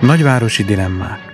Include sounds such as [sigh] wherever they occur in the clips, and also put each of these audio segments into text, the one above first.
Nagyvárosi dilemmák.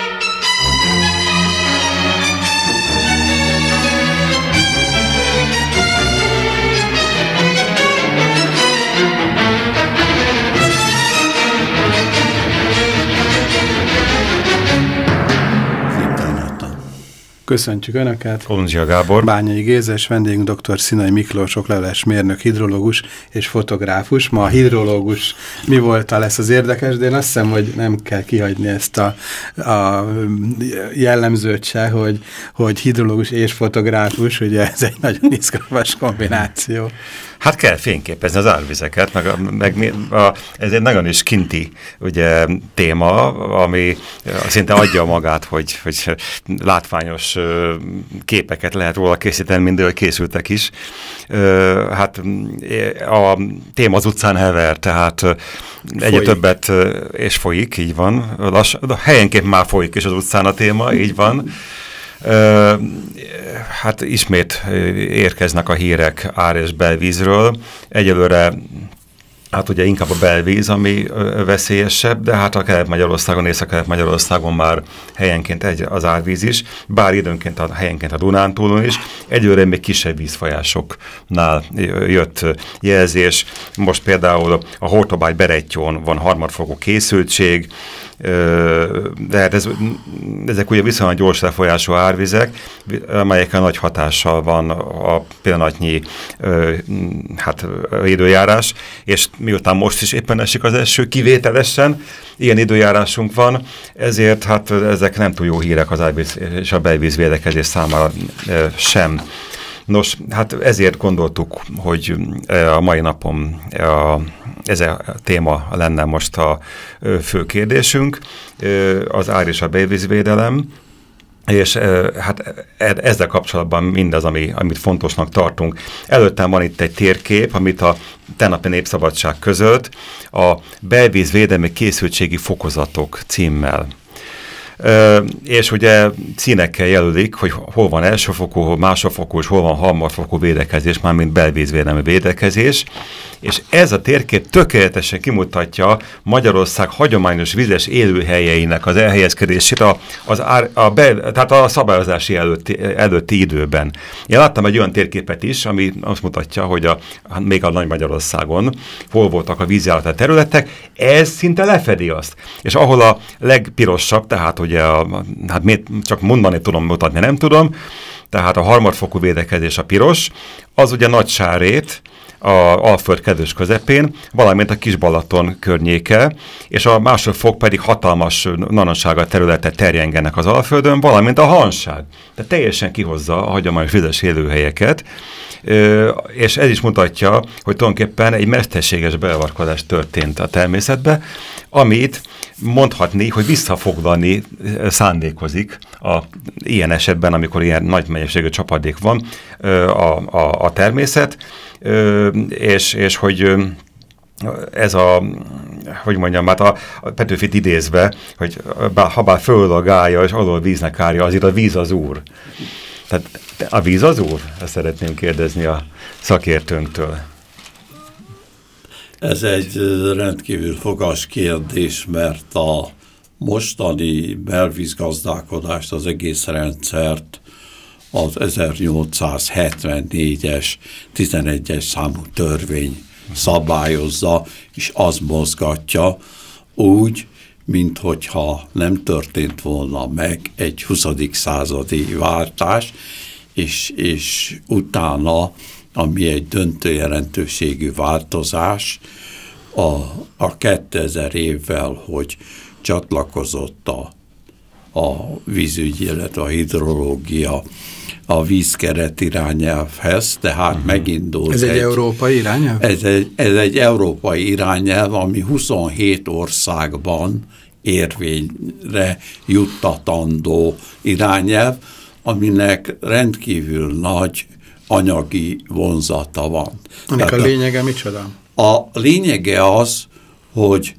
Köszöntjük Önöket! Kolundzsia Gábor. Bányai Géza és vendégünk dr. Színai Miklós, okleveles mérnök, hidrológus és fotográfus. Ma a hidrológus mi volt a lesz az érdekes, de én azt hiszem, hogy nem kell kihagyni ezt a, a jellemzőt se, hogy, hogy hidrológus és fotográfus, ugye ez egy nagyon izgalmas kombináció. Hát kell fényképezni az árvizeket, meg, a, meg a, ez egy nagyon is kinti ugye, téma, ami szinte adja magát, hogy, hogy látványos képeket lehet róla készíteni, mindől készültek is. Hát a téma az utcán hever, tehát egyre többet, és folyik, így van. Lass, helyenként már folyik is az utcán a téma, így van. Hát ismét érkeznek a hírek ár és belvízről. Egyelőre Hát ugye inkább a belvíz, ami veszélyesebb, de hát a Kelet-Magyarországon, Észak-Kelet-Magyarországon már helyenként egy, az árvíz is, bár időnként a, helyenként a Dunántúlon is. Egyőre még kisebb vízfolyásoknál jött jelzés. Most például a Hortobágy Berettyón van harmadfokú készültség, de hát ez, ezek ugye viszonylag gyors lefolyású árvizek, amelyekkel nagy hatással van a pillanatnyi hát, időjárás, és miután most is éppen esik az eső, kivételesen ilyen időjárásunk van, ezért hát ezek nem túl jó hírek az árvíz és a belvíz védekezés számára sem. Nos, hát ezért gondoltuk, hogy a mai napon a, ez a téma lenne most a fő kérdésünk, az ár és a belvízvédelem, és hát e, ezzel kapcsolatban mindaz, ami, amit fontosnak tartunk. Előttem van itt egy térkép, amit a tennapi Népszabadság között a belvízvédelmi készültségi fokozatok címmel és ugye színekkel jelölik, hogy hol van elsőfokú, másodfokú, és hol van harmadfokú védekezés, mármint belvízvédelmi védekezés, és ez a térkép tökéletesen kimutatja Magyarország hagyományos vizes élőhelyeinek az elhelyezkedését a, az ár, a be, tehát a szabályozási előtti, előtti időben. Én láttam egy olyan térképet is, ami azt mutatja, hogy a, még a Nagy Magyarországon hol voltak a vízjárata területek, ez szinte lefedi azt. És ahol a legpirosabb, tehát ugye a, hát miért csak mondani tudom, mutatni nem tudom, tehát a harmadfokú védekezés a piros, az ugye nagy sárét, a Alföld kedves közepén, valamint a Kis-Balaton környéke, és a másodfok pedig hatalmas naransága területe terjengenek az Alföldön, valamint a Hanság. Tehát teljesen kihozza a hagyományos vizes élőhelyeket, és ez is mutatja, hogy tulajdonképpen egy mesterséges beavatkozás történt a természetbe, amit mondhatni, hogy visszafoglalni szándékozik a, ilyen esetben, amikor ilyen nagy mennyiségű csapadék van a, a, a természet, és, és hogy ez a, hogy mondjam, hát a, a Petőfit idézve, hogy bár, ha bár föl a gája, és alól víznek árja, azért a víz az úr. Tehát a víz az úr? Ezt szeretném kérdezni a szakértőnktől. Ez egy rendkívül fogas kérdés, mert a mostani belvízgazdálkodást, az egész rendszert az 1874-es 11-es számú törvény szabályozza, és az mozgatja úgy, mint hogyha nem történt volna meg egy 20. századi váltás, és, és utána, ami egy döntő jelentőségű változás, a, a 2000 évvel, hogy csatlakozott a, a vízügy, illetve a hidrológia a vízkeret irányelvhez, tehát uh mhm. -huh. megindult Ez egy, egy európai irányelv? Ez egy, ez egy európai irányelv, ami 27 országban érvényre juttatandó irányelv, aminek rendkívül nagy anyagi vonzata van. Ennek a lényege micsoda? A lényege az, hogy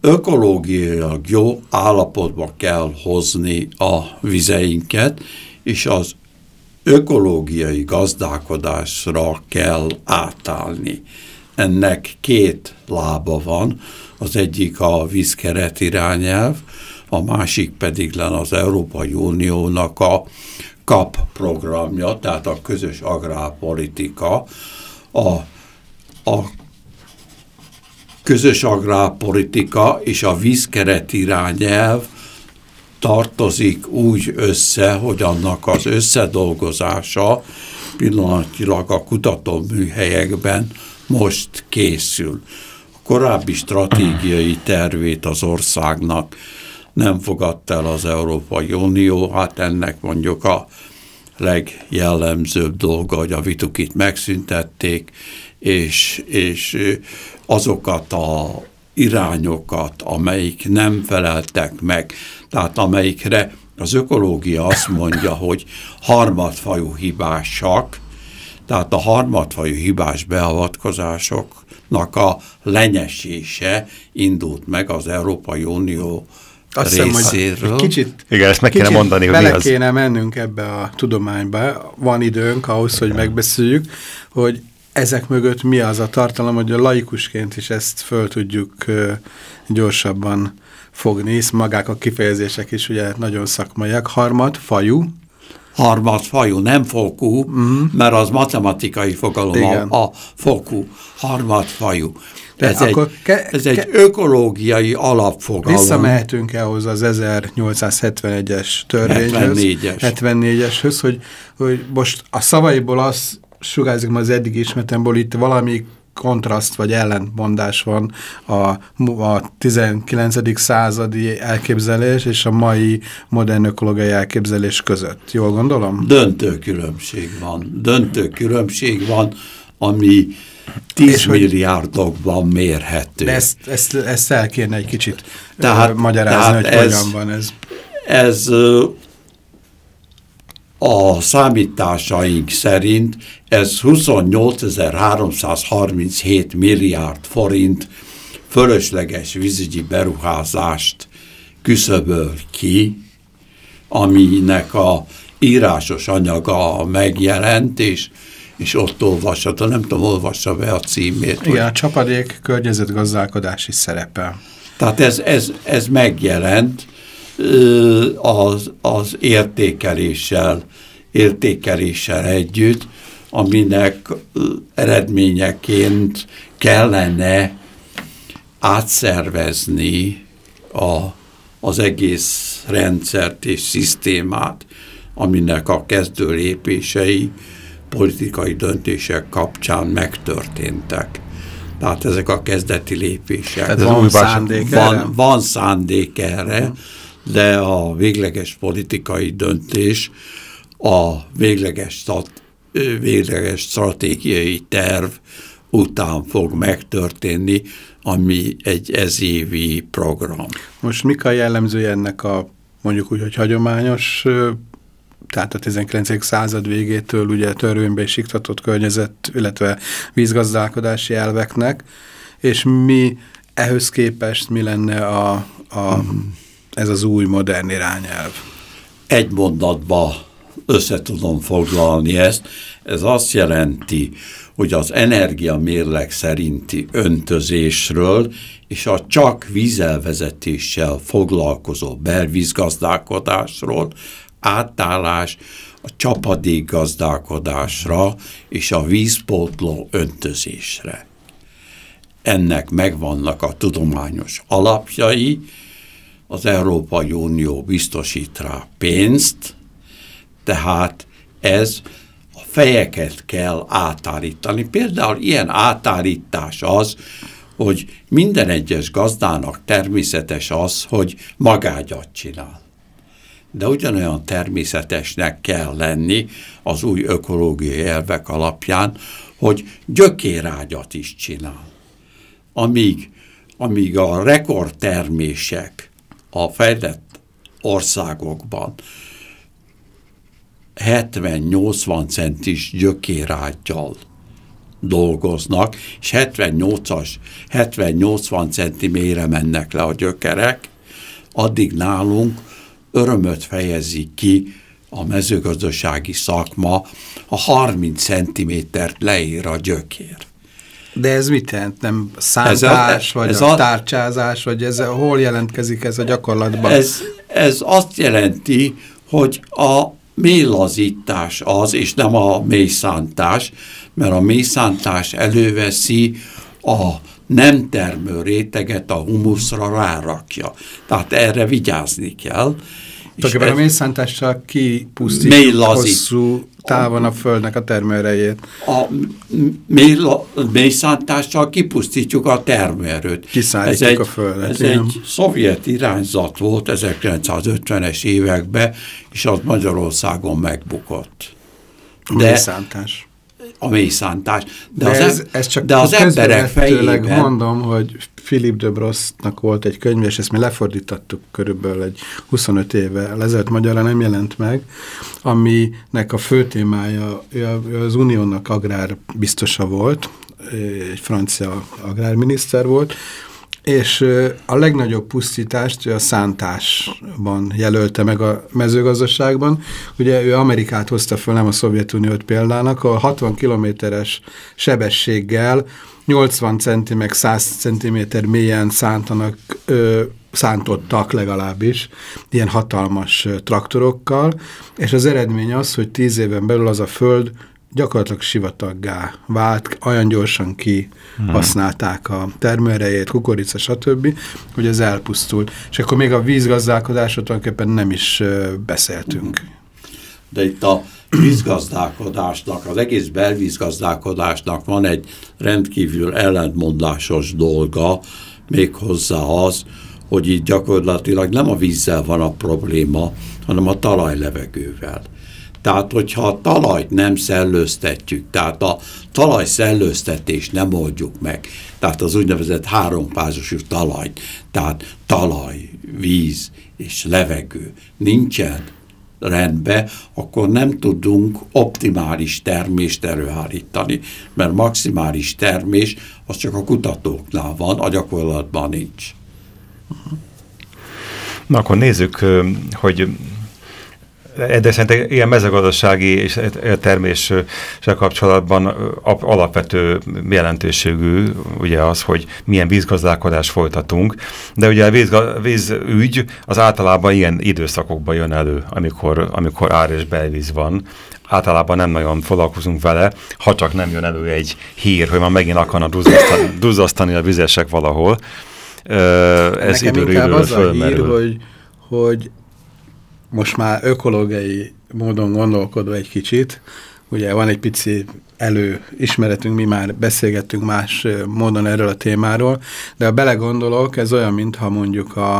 ökológiailag jó állapotba kell hozni a vizeinket, és az ökológiai gazdálkodásra kell átállni. Ennek két lába van, az egyik a vízkeret irányelv, a másik pedig len az Európai Uniónak a KAP programja, tehát a közös agrárpolitika, a, a közös agrárpolitika és a vízkeret irányelv tartozik úgy össze, hogy annak az összedolgozása pillanatilag a kutatóműhelyekben most készül. A korábbi stratégiai tervét az országnak nem fogadta el az Európai Unió, hát ennek mondjuk a legjellemzőbb dolga, hogy a vitukit megszüntették, és, és azokat a irányokat, amelyik nem feleltek meg, tehát amelyikre az ökológia azt mondja, hogy harmadfajú hibásak, tehát a harmadfajú hibás beavatkozásoknak a lenyesése indult meg az Európai Unió azt részéről. Hiszem, kicsit, Igen, ezt meg kéne mondani, hogy mi az. kéne mennünk ebbe a tudományba. Van időnk ahhoz, hogy megbeszéljük, hogy ezek mögött mi az a tartalom, hogy a laikusként is ezt föl tudjuk gyorsabban fogni, hisz magák a kifejezések is ugye nagyon szakmaiak. Harmad, fajú. Harmad, fajú, nem fokú, mm mert az matematikai fogalom Igen. a, a fokú. Harmad, fajú. De ez, akkor egy, ke, ez egy ökológiai alapfogalom. Visszamehetünk ahhoz az 1871-es törvényhöz, 74-es, 74 hogy, hogy most a szavaiból az sugárzik ma az eddig ismertemból, itt valami kontraszt vagy ellentmondás van a, a 19. századi elképzelés és a mai modern ökológiai elképzelés között. Jól gondolom? Döntő különbség van. Döntő különbség van, ami 10 milliárdokban mérhető. De ezt, ezt, ezt el kéne egy kicsit tehát, magyarázni, tehát hogy ez, hogyan van ez. Ez a számításaink szerint ez 28.337 milliárd forint fölösleges vízügyi beruházást küszöböl ki, aminek a írásos anyaga megjelent, és, és ott olvasható, nem tudom, olvassa be a címét. Igen, hogy... a csapadék környezetgazdálkodási szerepe. Tehát ez, ez, ez megjelent, az, az értékeléssel, értékeléssel együtt, aminek eredményeként kellene átszervezni a, az egész rendszert és szisztémát, aminek a kezdő lépései politikai döntések kapcsán megtörténtek. Tehát ezek a kezdeti lépések. Tehát van, szándék van, erre? van szándék erre, de a végleges politikai döntés a végleges, végleges stratégiai terv után fog megtörténni, ami egy ezévi program. Most mik a jellemzője ennek a mondjuk úgy, hogy hagyományos, tehát a 19. század végétől ugye törvénybe is iktatott környezet, illetve vízgazdálkodási elveknek, és mi ehhez képest mi lenne a, a mm ez az új modern irányelv? Egy mondatba össze tudom foglalni ezt. Ez azt jelenti, hogy az energiamérleg szerinti öntözésről és a csak vízelvezetéssel foglalkozó belvízgazdálkodásról átállás a csapadékgazdálkodásra és a vízpótló öntözésre. Ennek megvannak a tudományos alapjai, az Európai Unió biztosít rá pénzt, tehát ez a fejeket kell átállítani. Például ilyen átállítás az, hogy minden egyes gazdának természetes az, hogy magágyat csinál. De ugyanolyan természetesnek kell lenni az új ökológiai elvek alapján, hogy gyökérágyat is csinál. Amíg, amíg a rekordtermések a fejlett országokban 70-80 centis gyökérágyal dolgoznak, és 78-as, 70-80 centiméterre mennek le a gyökerek, addig nálunk örömöt fejezik ki a mezőgazdasági szakma, a 30 centimétert leír a gyökér. De ez mit jelent? Nem szántás, vagy ez a, a tárcsázás, vagy ez hol jelentkezik ez a gyakorlatban? Ez, ez azt jelenti, hogy a mélazítás az, és nem a mélyszántás, mert a mélyszántás előveszi a nem termő réteget a humuszra rárakja. Tehát erre vigyázni kell. Tehát a mélyszántással kipusztítjuk hosszú távon a földnek a termőerejét. A mélyszántással kipusztítjuk a termőerőt. Kiszállítjuk egy, a földet. Ez igen. egy szovjet irányzat volt 1950-es években, és az Magyarországon megbukott. De, mélyszántás a mélyszántás. De, de az, ez, ez csak de az emberek fejében... mondom, hogy Philip de Brossnak volt egy könyv, és ezt mi lefordítottuk körülbelül egy 25 éve ezelőtt magyarra nem jelent meg, aminek a fő témája az uniónak agrár biztosa volt, egy francia agrárminiszter volt, és a legnagyobb pusztítást ő a szántásban jelölte meg a mezőgazdaságban. Ugye ő Amerikát hozta föl, nem a Szovjetuniót példának, a 60 kilométeres sebességgel 80 cm meg 100 cm mélyen szántanak, ö, szántottak legalábbis, ilyen hatalmas traktorokkal, és az eredmény az, hogy 10 éven belül az a föld gyakorlatilag sivataggá vált, olyan gyorsan kihasználták a termőerejét, kukorica, stb., hogy ez elpusztult. És akkor még a vízgazdálkodásról tulajdonképpen nem is beszéltünk. De itt a vízgazdálkodásnak, az egész belvízgazdálkodásnak van egy rendkívül ellentmondásos dolga, méghozzá az, hogy itt gyakorlatilag nem a vízzel van a probléma, hanem a talajlevegővel. Tehát, hogyha a talajt nem szellőztetjük, tehát a talaj szellőztetést nem oldjuk meg, tehát az úgynevezett hárompázosú talaj, tehát talaj, víz és levegő nincsen rendbe, akkor nem tudunk optimális termést előállítani, mert maximális termés az csak a kutatóknál van, a gyakorlatban nincs. Na akkor nézzük, hogy de szerintem ilyen mezőgazdasági és terméssel kapcsolatban alapvető jelentőségű ugye az, hogy milyen vízgazdálkodást folytatunk, de ugye a vízügy az általában ilyen időszakokban jön elő, amikor, amikor ár és belvíz van, általában nem nagyon foglalkozunk vele, ha csak nem jön elő egy hír, hogy már megint akarnak duzzasztani, duzzasztani a vizesek valahol. Ez időről időről az a hír, hogy, hogy most már ökológiai módon gondolkodva egy kicsit, ugye van egy pici előismeretünk, mi már beszélgettünk más módon erről a témáról, de ha belegondolok, ez olyan, mintha mondjuk a,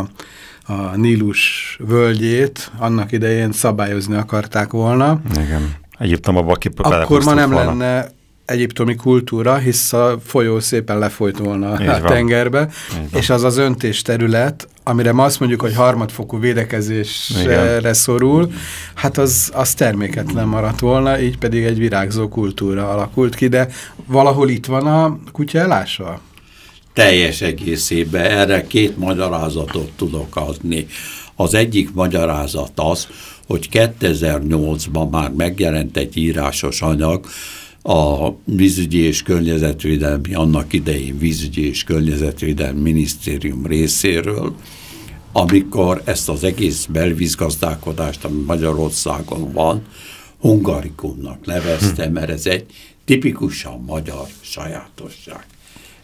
a Nílus völgyét annak idején szabályozni akarták volna. Igen. Egyiptomban ki Akkor ma nem volna. lenne egyiptomi kultúra, hisz a folyó szépen lefolyt volna a tengerbe, és az az öntés terület, amire ma azt mondjuk, hogy harmadfokú védekezésre Igen. szorul, hát az, az terméketlen maradt volna, így pedig egy virágzó kultúra alakult ki, de valahol itt van a kutya elása? Teljes egészében erre két magyarázatot tudok adni. Az egyik magyarázat az, hogy 2008-ban már megjelent egy írásos anyag, a vízügyi és környezetvédelmi, annak idején vízügyi és környezetvédelmi minisztérium részéről, amikor ezt az egész belvízgazdálkodást, ami Magyarországon van, hungarikumnak nevezte, mert ez egy tipikusan magyar sajátosság.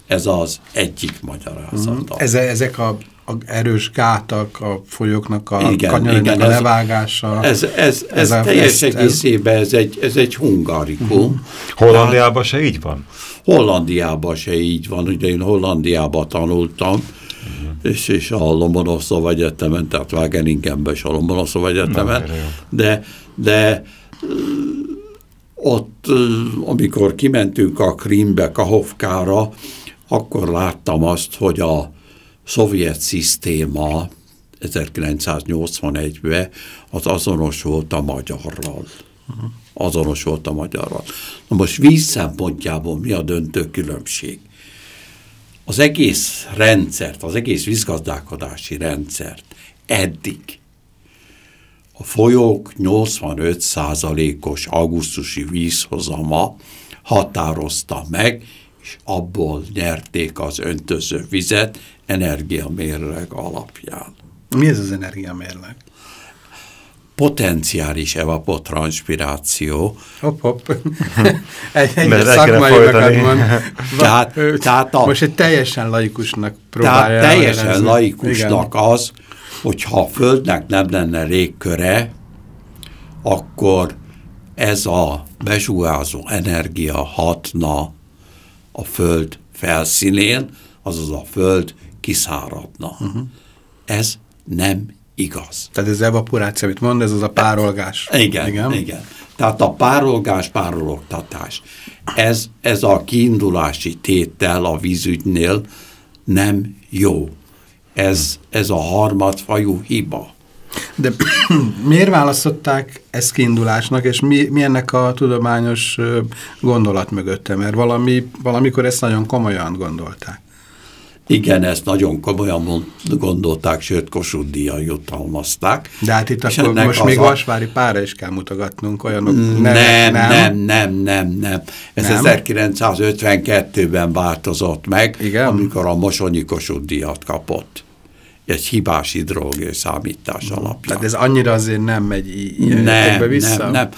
Ez az egyik magyarázata. Ez, ezek a a erős gátak a folyóknak a kanyarodnak a levágása. Ez, ez, ez, ez a, teljes egészében ez egy, ez egy hungarikum. Uh mhm. -huh. Hollandiában se így van? Hollandiában se így van. Ugye én Hollandiában tanultam, uh mhm. -huh. és, és a Lomonoszov Egyetemen, tehát Wageningenben és a Lomonoszov Egyetemen, Na, de, de ott, amikor kimentünk a Krimbe, Kahovkára, akkor láttam azt, hogy a szovjet szisztéma 1981-ben, az azonos volt a magyarral. Azonos volt a magyarral. Na most víz szempontjából mi a döntő különbség? Az egész rendszert, az egész vízgazdálkodási rendszert eddig a folyók 85%-os augusztusi vízhozama határozta meg, és abból nyerték az öntöző vizet energiamérleg alapján. Mi ez az energiamérleg? Potenciális evapotranspiráció. Hopp, hopp. [laughs] egy, egy szakmai mond. [laughs] Tehát, tehát a, Most egy teljesen laikusnak próbálja. Tehát teljesen elezni. laikusnak Igen. az, hogyha a Földnek nem lenne légköre, akkor ez a bezsúgázó energia hatna a Föld felszínén, azaz a Föld kiszáradna. Uh. -huh. Ez nem igaz. Tehát ez evaporáció, amit mond, ez az a párolgás. Igen, igen. igen. Tehát a párolgás, párologtatás. Ez, ez a kiindulási tétel a vízügynél nem jó. Ez, ez a harmadfajú hiba. De [clears throat] miért választották ezt kiindulásnak, és mi, mi ennek a tudományos gondolat mögötte? Mert valami, valamikor ezt nagyon komolyan gondolták. Igen, ezt nagyon komolyan gondolták, sőt Kossuth díjjal jutalmazták. De hát itt akkor most még a... Vasvári pára is kell mutogatnunk, olyanok... Nem, nem, nem, nem, nem, nem. Ez nem? 1952-ben változott meg, Igen? amikor a Mosonyi Kossuth díjat kapott egy hibás hidrológiai számítás alapján. Tehát ez annyira azért nem megy nem, vissza? Nem, nem.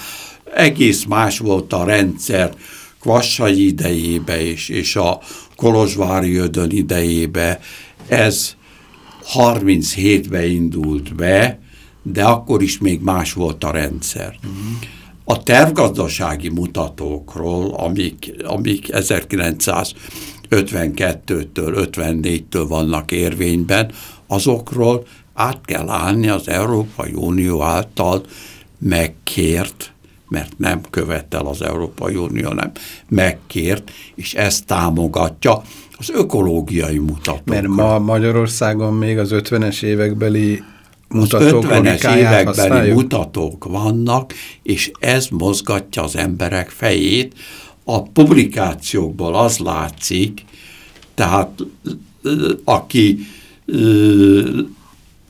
Egész más volt a rendszer Kvassai idejébe és, és a Kolozsvári Ödön idejébe. Ez 37-be indult be, de akkor is még más volt a rendszer. Uh -huh. A tervgazdasági mutatókról, amik, amik 1952-től, 54-től vannak érvényben, azokról át kell állni az Európai Unió által megkért, mert nem követel az Európai Unió, nem megkért, és ezt támogatja az ökológiai mutatók. Mert ma Magyarországon még az 50-es évekbeli mutatók, az 50-es évekbeli használjuk? mutatók vannak, és ez mozgatja az emberek fejét. A publikációkból az látszik, tehát aki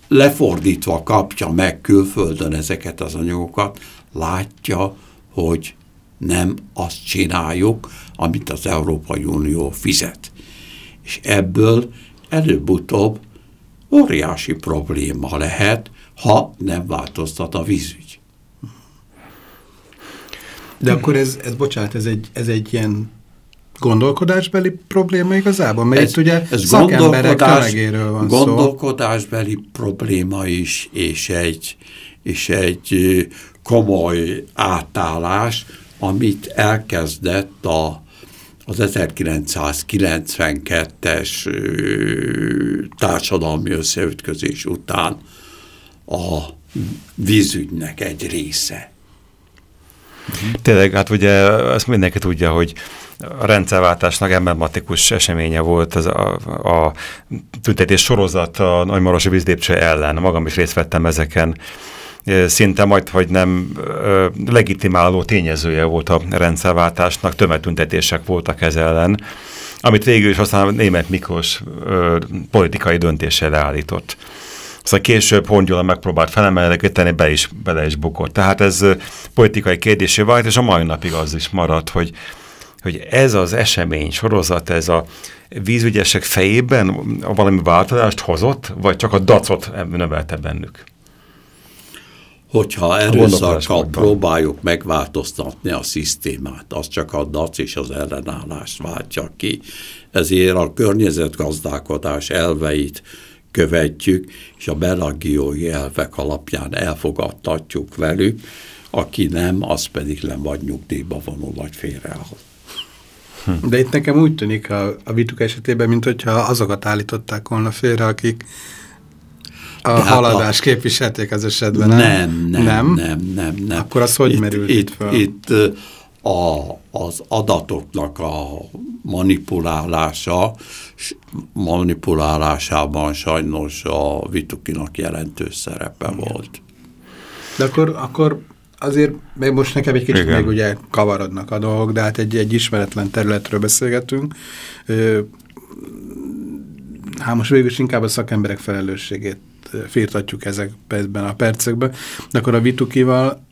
lefordítva kapja meg külföldön ezeket az anyagokat, látja, hogy nem azt csináljuk, amit az Európai Unió fizet. És ebből előbb-utóbb óriási probléma lehet, ha nem változtat a vízügy. De akkor ez, ez bocsánat, ez egy, ez egy ilyen gondolkodásbeli probléma igazából? Mert ez, itt ugye ez szakemberek tömegéről van Gondolkodásbeli szó. probléma is, és egy, és egy komoly átállás, amit elkezdett a, az 1992-es társadalmi összeütközés után a vízügynek egy része. Tényleg, hát ugye ezt mindenki tudja, hogy a rendszerváltásnak emblematikus eseménye volt az a, a tüntetés sorozat a Nagymarosi vízdépcső ellen. Magam is részt vettem ezeken. Szinte majd, hogy nem legitimáló tényezője volt a rendszerváltásnak, tömegtüntetések voltak ez ellen, amit végül is aztán német Miklós politikai döntéssel leállított. Szóval később Hongyula megpróbált felemelkedni, be is, bele is bukott. Tehát ez politikai kérdésé vált, és a mai napig az is maradt, hogy hogy ez az esemény sorozat, ez a vízügyesek fejében valami változást hozott, vagy csak a dacot növelte bennük? Hogyha erőszakkal próbáljuk megváltoztatni a szisztémát, az csak a dac és az ellenállást váltja ki. Ezért a környezetgazdálkodás elveit követjük, és a belagiói elvek alapján elfogadtatjuk velük, aki nem, az pedig nem vagy nyugdíjba vonul, vagy félreáll. Hm. De itt nekem úgy tűnik a, a vituk esetében, mint hogyha azokat állították volna félre, akik a De haladást a... képviselték az esetben, nem? Nem, nem, nem, nem, nem. Akkor az hogy itt, merült itt, fel? Itt a, az adatoknak a manipulálása, manipulálásában sajnos a Vitukinak jelentős szerepe Igen. volt. De akkor, akkor azért még most nekem egy kicsit Igen. még ugye kavarodnak a dolgok, de hát egy, egy ismeretlen területről beszélgetünk. Hát most végül is inkább a szakemberek felelősségét firtatjuk ezekben a percekben, de akkor a Vitukival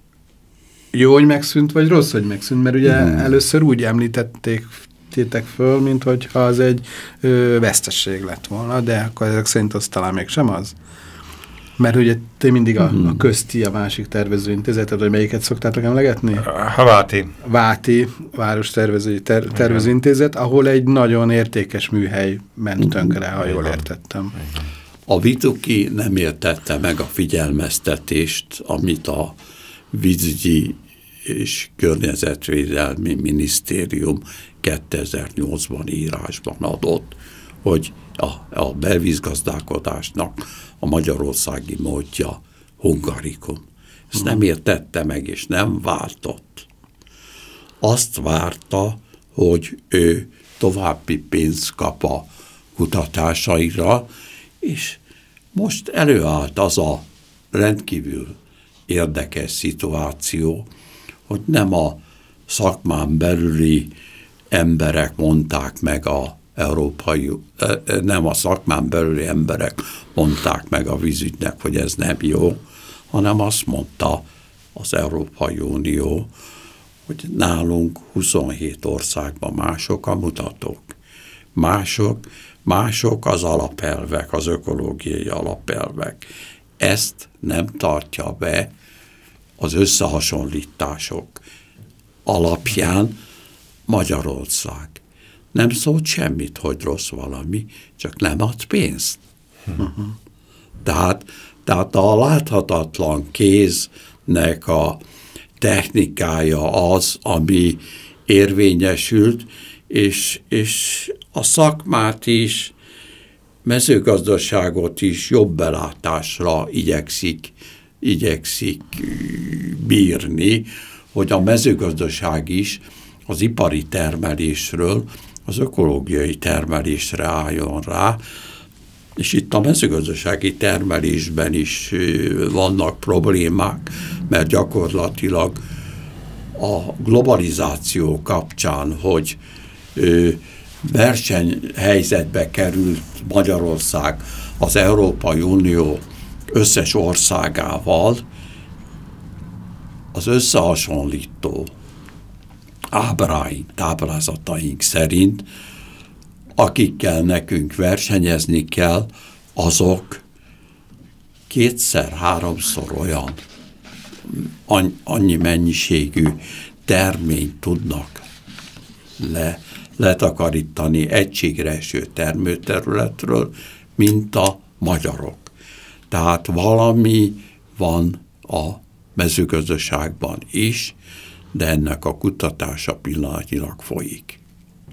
jó, hogy megszűnt, vagy rossz, hogy megszűnt, mert ugye hmm. először úgy említették tétek föl, mint hogyha az egy ö, vesztesség lett volna, de akkor ezek szerint az talán mégsem az. Mert ugye te mindig a, hmm. a közti, a másik tervezőintézetet, hogy melyiket szoktátok emlegetni? A Váti. Váti, Város tervező, ter, tervezőintézet, ahol egy nagyon értékes műhely ment tönkre, ha jól értettem. A Vituki nem értette meg a figyelmeztetést, amit a vízügyi és környezetvédelmi minisztérium 2008-ban írásban adott, hogy a, a belvízgazdálkodásnak a magyarországi módja hungarikum. Ezt nem értette meg, és nem váltott. Azt várta, hogy ő további pénzt kap a kutatásaira, és most előállt az a rendkívül érdekes szituáció, hogy nem a szakmán belüli emberek mondták meg a európai, nem a szakmán belüli emberek mondták meg a vízügynek, hogy ez nem jó, hanem azt mondta az Európai Unió, hogy nálunk 27 országban mások a mutatók. Mások, mások az alapelvek, az ökológiai alapelvek. Ezt nem tartja be az összehasonlítások alapján Magyarország. Nem szólt semmit, hogy rossz valami, csak nem ad pénzt. Tehát, tehát a láthatatlan kéznek a technikája az, ami érvényesült, és, és a szakmát is, mezőgazdaságot is jobb belátásra igyekszik igyekszik bírni, hogy a mezőgazdaság is az ipari termelésről az ökológiai termelésre álljon rá, és itt a mezőgazdasági termelésben is vannak problémák, mert gyakorlatilag a globalizáció kapcsán, hogy versenyhelyzetbe került Magyarország az Európai Unió összes országával az összehasonlító ábráink, táblázataink szerint, akikkel nekünk versenyezni kell, azok kétszer-háromszor olyan annyi mennyiségű terményt tudnak le, letakarítani egységre eső termőterületről, mint a magyarok. Tehát valami van a mezőgazdaságban is, de ennek a kutatása pillanatnyilag folyik.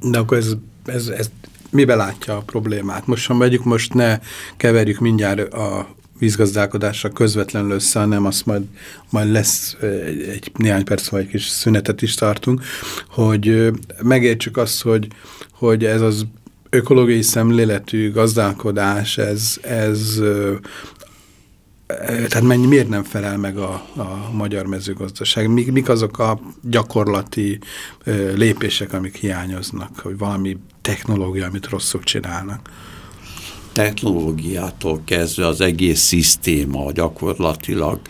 De akkor ez, ez, ez mibe látja a problémát? Most, ha megyük, most ne keverjük mindjárt a vízgazdálkodásra közvetlenül össze, hanem azt majd, majd lesz egy, egy néhány perc, vagy egy kis szünetet is tartunk, hogy megértsük azt, hogy, hogy ez az ökológiai szemléletű gazdálkodás, ez, ez tehát mennyi, miért nem felel meg a, a magyar mezőgazdaság? Mik, mik azok a gyakorlati lépések, amik hiányoznak, hogy valami technológia, amit rosszok csinálnak? Technológiától kezdve az egész szisztéma gyakorlatilag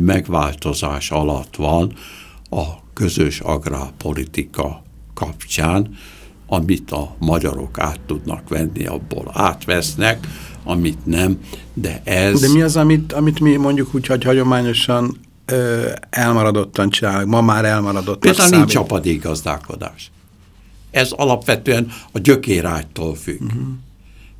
megváltozás alatt van a közös agrárpolitika kapcsán, amit a magyarok át tudnak venni, abból átvesznek, amit nem, de ez... De mi az, amit, amit mi mondjuk úgy, hogy hagyományosan ö, elmaradottan csinálnak, ma már elmaradott. Például nincs csapadékgazdálkodás. Ez alapvetően a gyökérágytól függ. Uh mhm. -huh.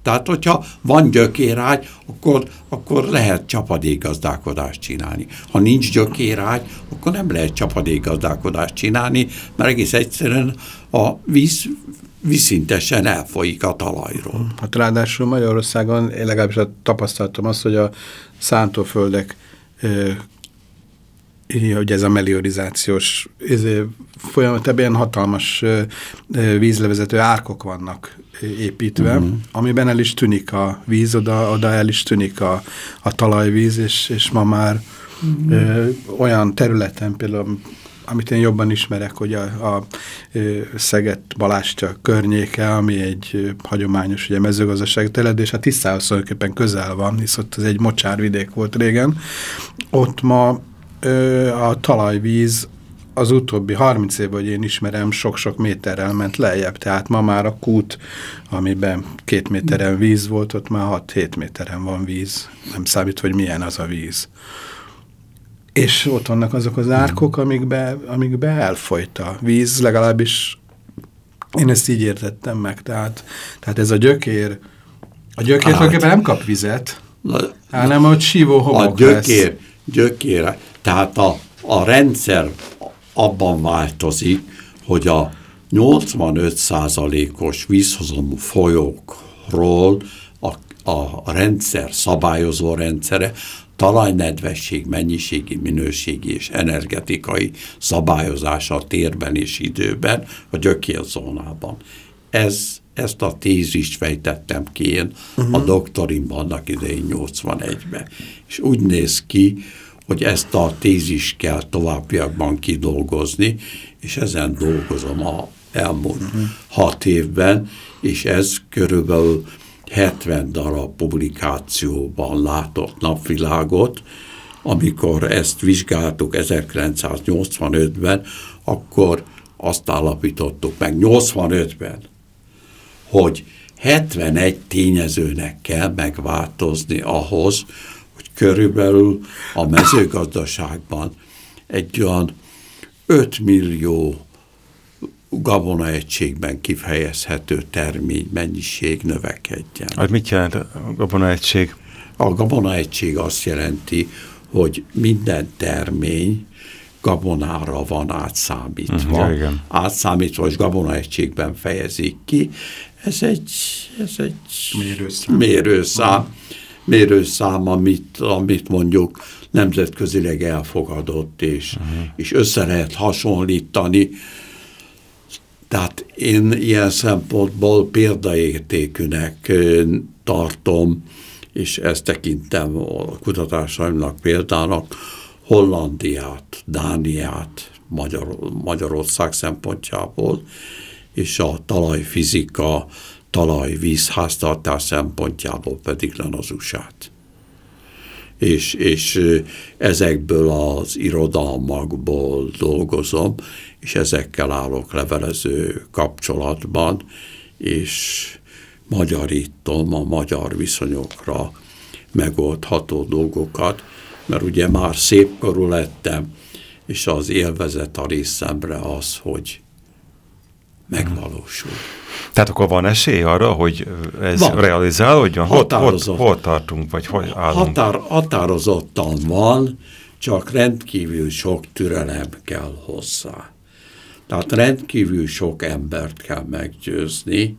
Tehát, hogyha van gyökérágy, akkor, akkor lehet csapadékgazdálkodást csinálni. Ha nincs gyökérágy, akkor nem lehet csapadékgazdálkodást csinálni, mert egész egyszerűen a víz viszintesen elfolyik a talajról. Hát ráadásul Magyarországon én legalábbis tapasztaltam azt, hogy a szántóföldek ö, hogy ez a meliorizációs folyamat, ebben hatalmas vízlevezető árkok vannak építve, uh mhm. -huh. amiben el is tűnik a víz, oda, oda el is tűnik a, a talajvíz, és, és ma már uh mhm. -huh. ö, olyan területen, például amit én jobban ismerek, hogy a, a Szeget Balástya környéke, ami egy hagyományos ugye, mezőgazdaság terület, és a Tiszához tulajdonképpen közel van, hisz ott ez egy mocsárvidék volt régen. Ott ma ö, a talajvíz az utóbbi 30 év, hogy én ismerem, sok-sok méterrel ment lejjebb, tehát ma már a kút, amiben két méteren víz volt, ott már 6-7 méteren van víz. Nem számít, hogy milyen az a víz. És ott vannak azok az árkok, amikbe, amikbe elfolyt a víz, legalábbis én ezt így értettem meg. Tehát, tehát ez a gyökér, a gyökér hát, nem kap vizet, na, hanem ott sívó homok A gyökér, lesz. gyökér, tehát a, a rendszer abban változik, hogy a 85%-os vízhozamú folyókról a, a rendszer, szabályozó rendszere talajnedvesség mennyiségi, minőségi és energetikai szabályozása a térben és időben, a gyökérzónában. Ez, ezt a tézist fejtettem ki én uh -huh. a mhm. doktorimban annak idején 81-ben. És úgy néz ki, hogy ezt a tézist kell továbbiakban kidolgozni, és ezen dolgozom a elmúlt uh -huh. hat évben, és ez körülbelül 70 darab publikációban látott napvilágot, amikor ezt vizsgáltuk 1985-ben, akkor azt állapítottuk meg 85-ben, hogy 71 tényezőnek kell megváltozni ahhoz, körülbelül a mezőgazdaságban egy olyan 5 millió gabonaegységben kifejezhető termény mennyiség növekedjen. Hát mit jelent a gabonaegység? A gabonaegység azt jelenti, hogy minden termény gabonára van átszámítva. Uh, igen. Átszámítva, és gabonaegységben fejezik ki. Ez egy, ez egy mérőszám, mérőszám, uh. Mérőszám amit, amit mondjuk nemzetközileg elfogadott, és, uh -huh. és össze lehet hasonlítani tehát én ilyen szempontból példaértékűnek tartom, és ezt tekintem a kutatásaimnak példának, Hollandiát, Dániát, Magyar, Magyarország szempontjából, és a talajfizika, talajvízháztartás szempontjából pedig len az USA-t. És, és ezekből az irodalmakból dolgozom, és ezekkel állok levelező kapcsolatban, és magyarítom a magyar viszonyokra megoldható dolgokat, mert ugye már szép korú lettem, és az élvezet a részemre az, hogy megvalósul. Tehát akkor van esély arra, hogy ez van. realizálódjon? Hol, hol, hol tartunk, vagy hol állunk? Határ, határozottan van, csak rendkívül sok türelem kell hozzá. Tehát rendkívül sok embert kell meggyőzni,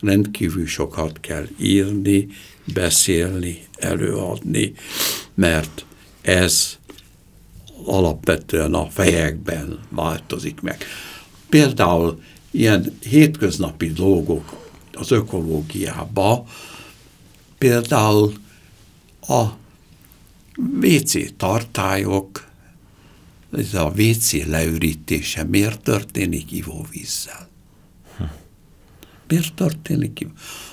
rendkívül sokat kell írni, beszélni, előadni, mert ez alapvetően a fejekben változik meg. Például ilyen hétköznapi dolgok az ökológiába, például a WC tartályok ez a WC leürítése miért történik ivóvízzel? Miért történik?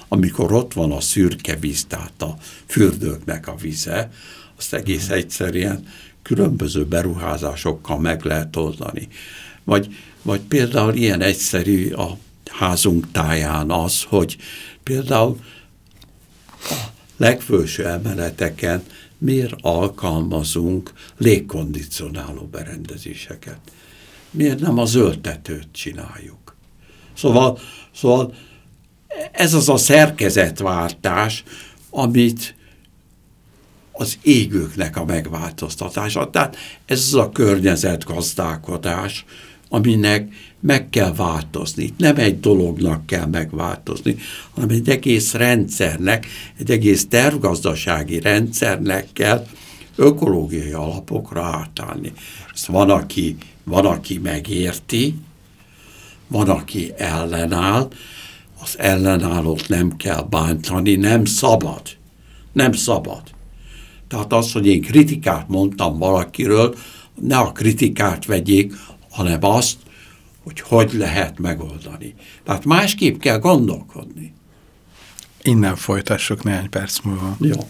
Amikor ott van a szürke víz, tehát a fürdőknek a vize, azt egész egyszerűen különböző beruházásokkal meg lehet oldani. Vagy, vagy például ilyen egyszerű a házunk táján az, hogy például a legfőső emeleteken miért alkalmazunk légkondicionáló berendezéseket? Miért nem a zöldtetőt csináljuk? Szóval, szóval ez az a szerkezetváltás, amit az égőknek a megváltoztatása. Tehát ez az a környezetgazdálkodás, aminek meg kell változni. Nem egy dolognak kell megváltozni, hanem egy egész rendszernek, egy egész tervgazdasági rendszernek kell ökológiai alapokra átállni. Ezt van, aki, van, aki megérti, van, aki ellenáll, az ellenállót nem kell bántani, nem szabad. Nem szabad. Tehát az, hogy én kritikát mondtam valakiről, ne a kritikát vegyék, hanem azt, hogy hogy lehet megoldani. Tehát másképp kell gondolkodni. Innen folytassuk néhány perc múlva. Jó.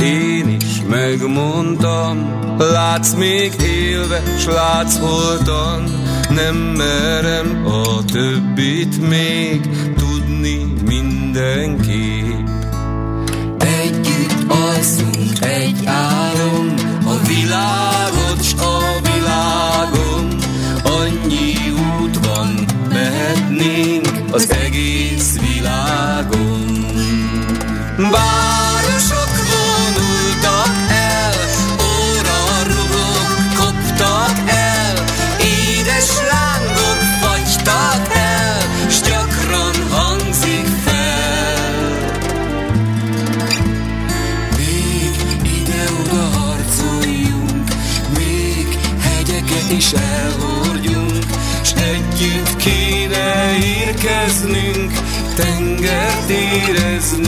én is megmondtam Látsz még élve, s látsz holtan. Nem merem a többit még tudni mindenképp Együtt alszunk egy álom A s világon Annyi út van, mehetnénk az egész világon. Bár tengert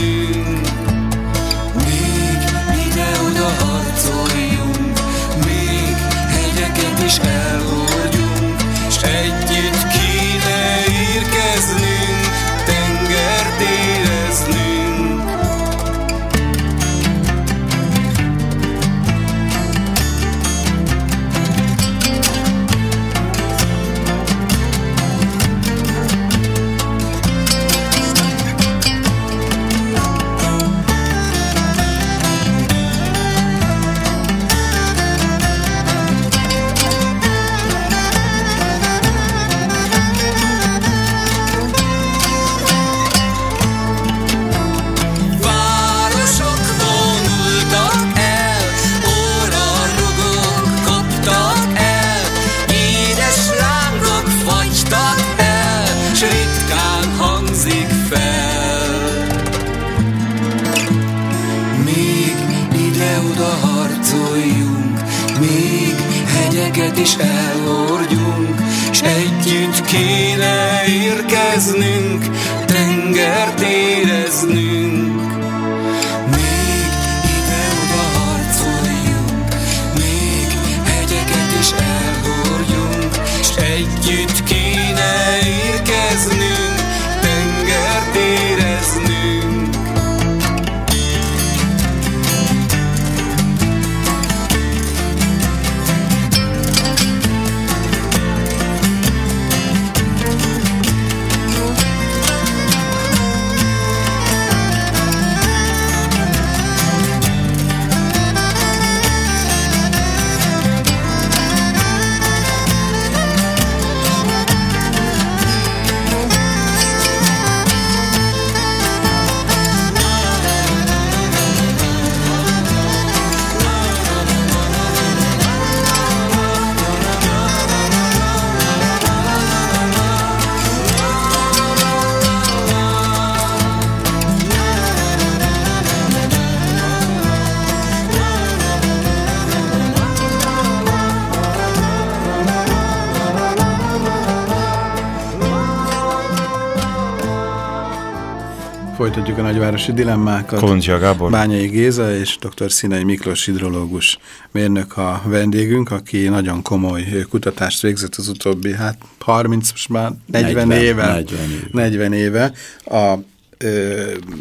nagyvárosi dilemmákat. Kolundzsia Gábor. Bányai Géza és dr. Színei Miklós hidrológus mérnök a vendégünk, aki nagyon komoly kutatást végzett az utóbbi, hát 30, most már 40, 40 éve, 40 éve. 40 éve a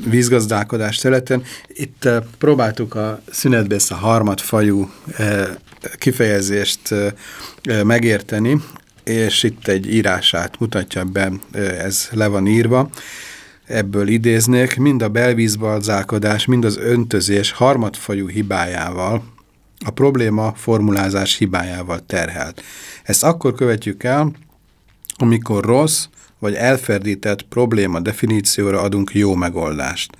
vízgazdálkodás területen. Itt próbáltuk a szünetbe ezt a harmadfajú kifejezést megérteni, és itt egy írását mutatja be, ez le van írva, ebből idéznék, mind a belvízbalzálkodás, mind az öntözés harmadfajú hibájával, a probléma formulázás hibájával terhelt. Ezt akkor követjük el, amikor rossz vagy elferdített probléma definícióra adunk jó megoldást.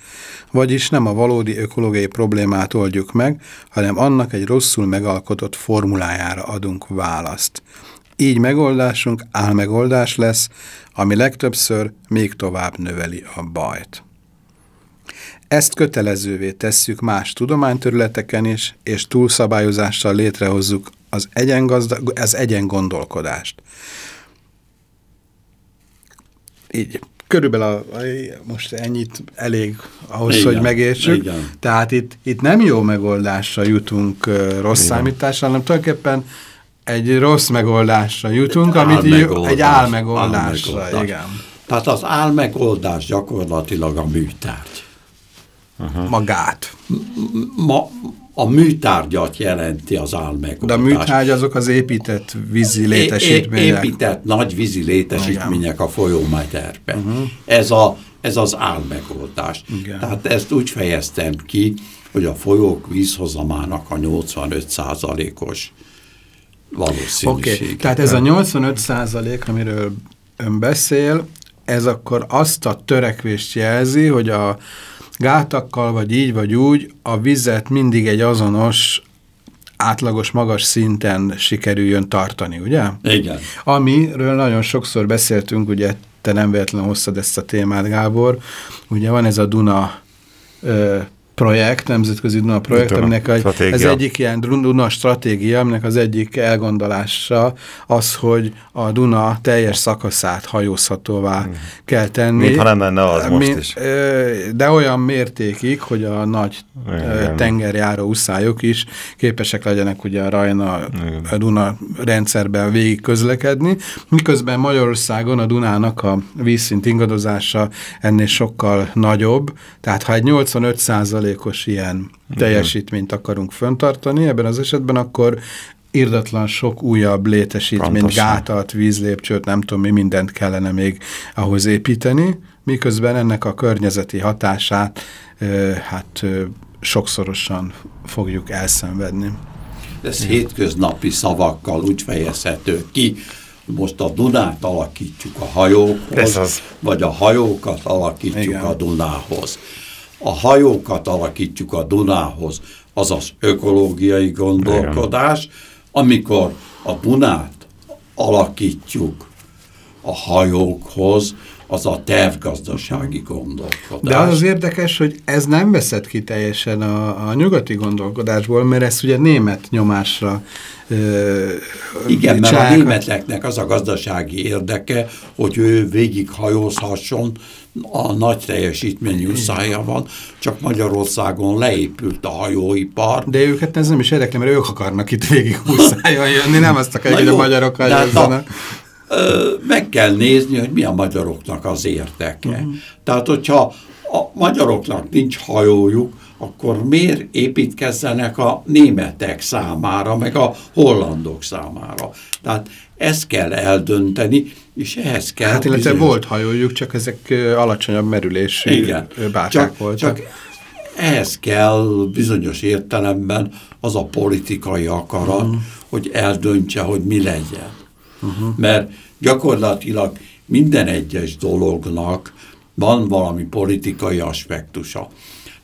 Vagyis nem a valódi ökológiai problémát oldjuk meg, hanem annak egy rosszul megalkotott formulájára adunk választ. Így megoldásunk álmegoldás lesz, ami legtöbbször még tovább növeli a bajt. Ezt kötelezővé tesszük más tudományterületeken is, és túlszabályozással létrehozzuk az egyen, gazda, az egyen gondolkodást. Így, körülbelül a, most ennyit elég ahhoz, igen, hogy megértsük. Igen. Tehát itt, itt nem jó megoldásra jutunk rossz igen. számításra, hanem tulajdonképpen egy rossz megoldásra jutunk, egy amit álmegoldás, egy álmegoldásra, álmegoldás. igen. Tehát az álmegoldás gyakorlatilag a műtárgy. Uh-huh. Magát. Ma, a műtárgyat jelenti az álmegoldás. De a műtárgy azok az épített vízi létesítmények. É, épített nagy vízi létesítmények a folyómederben. Uh -huh. ez, a, ez az álmegoldás. Igen. Tehát ezt úgy fejeztem ki, hogy a folyók vízhozamának a 85%-os valószínűség. Okay. Tehát ez a 85 százalék, amiről ön beszél, ez akkor azt a törekvést jelzi, hogy a gátakkal, vagy így, vagy úgy, a vizet mindig egy azonos, átlagos, magas szinten sikerüljön tartani, ugye? Igen. Amiről nagyon sokszor beszéltünk, ugye te nem véletlenül hoztad ezt a témát, Gábor, ugye van ez a Duna ö, projekt, nemzetközi Duna projekt, aminek a, ez egyik ilyen Duna stratégia, aminek az egyik elgondolása az, hogy a Duna teljes szakaszát hajózhatóvá hmm. kell tenni. Mintha nem lenne az most Mint, is. De olyan mértékig, hogy a nagy Igen. tengerjáró uszályok is képesek legyenek ugye a Rajna a Duna rendszerben végig közlekedni, miközben Magyarországon a Dunának a vízszint ingadozása ennél sokkal nagyobb, tehát ha egy 85 százalékos ilyen teljesítményt akarunk föntartani ebben az esetben, akkor irdatlan sok újabb létesítményt, Pontosan. gátat, vízlépcsőt, nem tudom mi mindent kellene még ahhoz építeni, miközben ennek a környezeti hatását hát sokszorosan fogjuk elszenvedni. Ez hétköznapi szavakkal úgy fejezhető ki, most a Dunát alakítjuk a hajókhoz, az. vagy a hajókat alakítjuk Igen. a Dunához a hajókat alakítjuk a Dunához, azaz ökológiai gondolkodás, amikor a Dunát alakítjuk a hajókhoz, az a tervgazdasági gondolkodás. De az az érdekes, hogy ez nem veszett ki teljesen a, a nyugati gondolkodásból, mert ez ugye német nyomásra ö, Igen, mert a németeknek az a gazdasági érdeke, hogy ő végig hajózhasson, a nagy teljesítményű szája van, csak Magyarországon leépült a hajóipar. De őket ez nem is érdekli, mert ők akarnak itt végig húszájon [laughs] jönni, nem azt akarják, hogy a magyarok hajózzanak meg kell nézni, hogy mi a magyaroknak az érteke. Uh mhm. -huh. Tehát, hogyha a magyaroknak nincs hajójuk, akkor miért építkezzenek a németek számára, meg a hollandok számára? Tehát ezt kell eldönteni, és ehhez kell... Hát illetve bizonyos... volt hajójuk, csak ezek alacsonyabb merülésű Igen. báták csak, voltak. Csak ehhez kell bizonyos értelemben az a politikai akarat, uh mhm. -huh. hogy eldöntse, hogy mi legyen uh -huh. mert gyakorlatilag minden egyes dolognak van valami politikai aspektusa.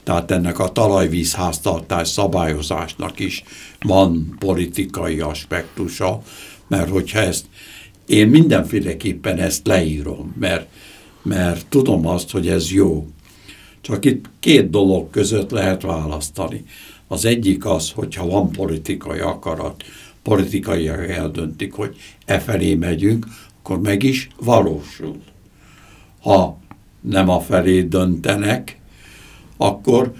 Tehát ennek a talajvízháztartás szabályozásnak is van politikai aspektusa, mert hogyha ezt, én mindenféleképpen ezt leírom, mert, mert tudom azt, hogy ez jó. Csak itt két dolog között lehet választani. Az egyik az, hogyha van politikai akarat, politikaiak eldöntik, hogy e felé megyünk, akkor meg is valósul. Ha nem a felé döntenek, akkor,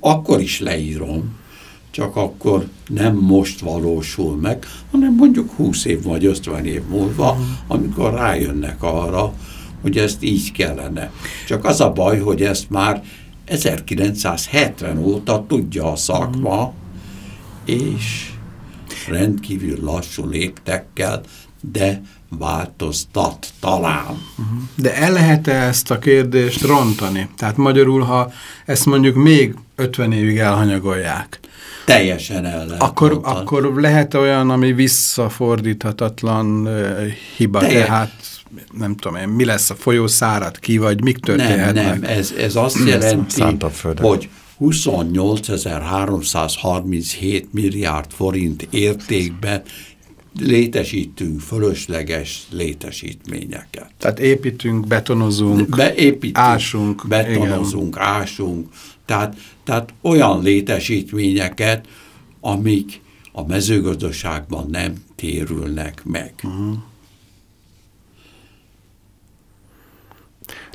akkor is leírom, csak akkor nem most valósul meg, hanem mondjuk 20 év vagy 50 év múlva, amikor rájönnek arra, hogy ezt így kellene. Csak az a baj, hogy ezt már 1970 óta tudja a szakma, és rendkívül lassú léptekkel, de változtat talán. De el lehet -e ezt a kérdést rontani? Tehát magyarul, ha ezt mondjuk még 50 évig elhanyagolják, Teljesen el lehet akkor, rontani. akkor lehet olyan, ami visszafordíthatatlan uh, hiba, Teljes- tehát nem tudom én, mi lesz a folyó szárad ki, vagy mik Nem, történhetnek? nem, ez, ez azt jelenti, hogy 28.337 milliárd forint értékben létesítünk fölösleges létesítményeket. Tehát építünk, betonozunk, Beépítünk, ásunk, betonozunk, ásunk, tehát, tehát olyan létesítményeket, amik a mezőgazdaságban nem térülnek meg. Mhm. Hát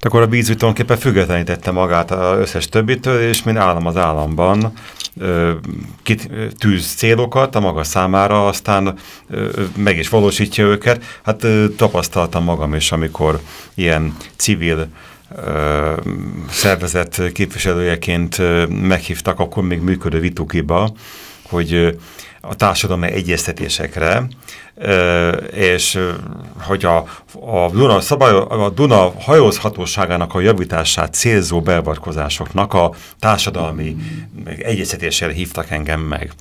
akkor a vízügy tulajdonképpen függetlenítette magát az összes többitől, és mint állam az államban ö, kit, tűz célokat a maga számára, aztán ö, meg is valósítja őket. Hát ö, tapasztaltam magam is, amikor ilyen civil ö, szervezet képviselőjeként meghívtak, akkor még működő Vitukiba, hogy a társadalmi egyeztetésekre, és hogy a, a, Duna szabály, a Duna hajózhatóságának a javítását célzó beavatkozásoknak a társadalmi egyeztetésére hívtak engem meg.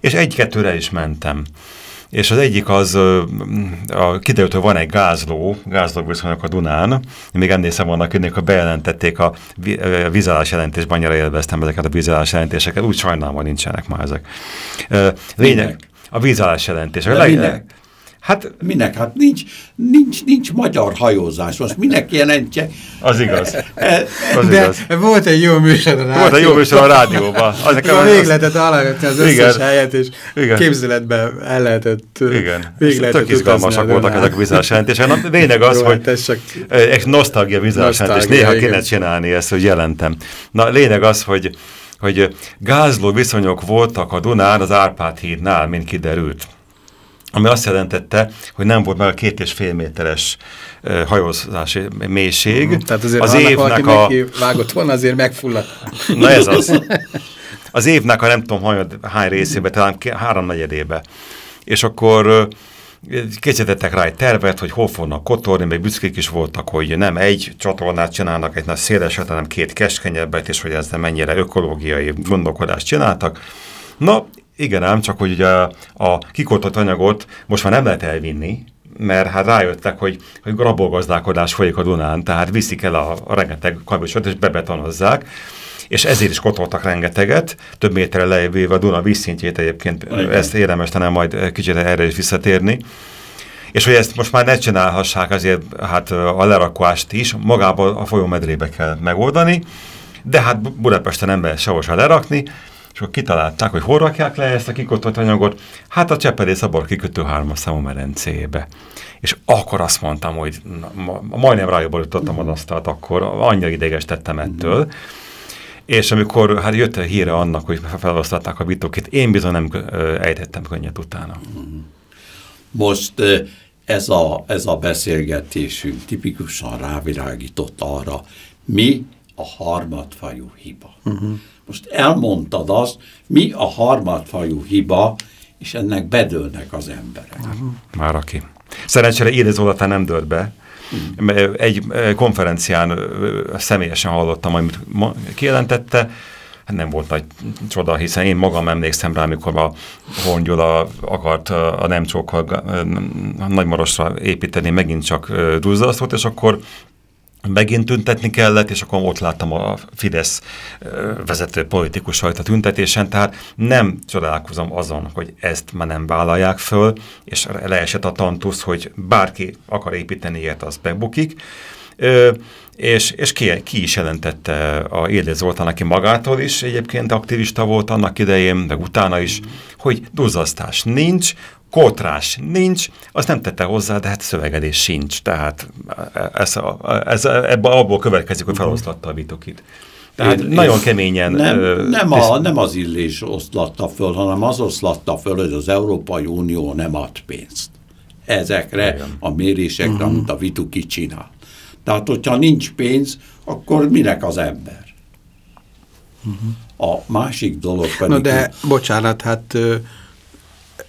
És egy-kettőre is mentem. És az egyik az, a, kiderült, hogy van egy gázló, gázlóviszonyok a Dunán, még emlékszem vannak, hogy a bejelentették a vízállás jelentésben, annyira élveztem ezeket a vízállás jelentéseket, úgy sajnálom, nincsenek már ezek. Lényeg, a vízállás jelentés. Leg- minek? Hát Minek? Hát nincs, nincs, nincs magyar hajózás. Most minek jelentje? az igaz. E, Az De igaz. volt egy jó műsor a Volt egy jó műsor a rádióban. Az nekem a az- végletet hallgatni az összes Igen. helyet, és Igen. képzeletbe el lehetett Igen, végig lehetett tök izgalmasak voltak ezek a vízállás jelentések. Na, lényeg az, [laughs] Jó, hogy hát ez csak egy nosztalgia vízállás jelentés. Néha igen. kéne csinálni ezt, hogy jelentem. Na, lényeg az, hogy, hogy gázló viszonyok voltak a Dunán az Árpád hídnál, mint kiderült. Ami azt jelentette, hogy nem volt meg a két és fél méteres hajózási mélység. Tehát azért, az évnek a, vágott volna, azért megfulladt. Na ez az. Az évnek a nem tudom hanyad, hány részébe, talán ké- háromnegyedébe. És akkor készítettek rá egy tervet, hogy hol fognak kotorni, még büszkék is voltak, hogy nem egy csatornát csinálnak, egy nagy széleset, hanem két keskenyebbet, és hogy ezzel mennyire ökológiai gondolkodást csináltak. Na, igen ám, csak hogy ugye a, a kikotott anyagot most már nem lehet elvinni, mert hát rájöttek, hogy, hogy rabolgazdálkodás folyik a Dunán, tehát viszik el a, a rengeteg kavicsot, és bebetonozzák, és ezért is kotoltak rengeteget, több méterre lejvéve a Duna vízszintjét egyébként, Igen. ezt érdemes talán majd eh, kicsit erre is visszatérni. És hogy ezt most már ne csinálhassák, azért hát a lerakvást is magában a folyómedrébe kell megoldani, de hát Bu- Budapesten nem lehet sehol se lerakni, és akkor kitalálták, hogy hol rakják le ezt a kikotott anyagot, hát a Csepeli Szabor kikötő hármas számú merencébe. És akkor azt mondtam, hogy na, ma, majdnem rájobbalítottam az asztalt, akkor annyira ideges tettem ettől. És amikor hát jött a híre annak, hogy felosztatták a bitókét, én bizony nem ö, ejtettem könnyet utána. Most ez a, ez a beszélgetésünk tipikusan rávilágított arra, mi a harmadfajú hiba. Uh-huh. Most elmondtad azt, mi a harmadfajú hiba, és ennek bedőlnek az emberek. Már aki. Szerencsére Édez Olatán nem dőlt be. Mert Egy eh, konferencián ö, személyesen hallottam, amit kijelentette, Hát nem volt nagy csoda, hiszen én magam emlékszem rá, amikor a Horn Gyula akart ö, a Nemcsókkal Nagymarosra építeni megint csak duzzasztót, és akkor megint tüntetni kellett, és akkor ott láttam a Fidesz vezető politikusait a tüntetésen, tehát nem csodálkozom azon, hogy ezt már nem vállalják föl, és leesett a tantusz, hogy bárki akar építeni ilyet, az megbukik. És, és ki, ki is jelentette a Éli Zoltán, aki magától is egyébként aktivista volt annak idején, meg utána is, hogy duzzasztás nincs, kotrás nincs, azt nem tette hozzá, de hát szövegedés sincs. Tehát ez, ez, ebbe abból következik, hogy feloszlatta a vitokit. Tehát Én, nagyon keményen... Nem, nem, a, nem az illés oszlatta föl, hanem az oszlatta föl, hogy az Európai Unió nem ad pénzt ezekre Igen. a mérésekre, uh -huh. amit a Vituki csinál. Tehát, hogyha nincs pénz, akkor minek az ember? Uh -huh. A másik dolog pedig... Na de, bocsánat, hát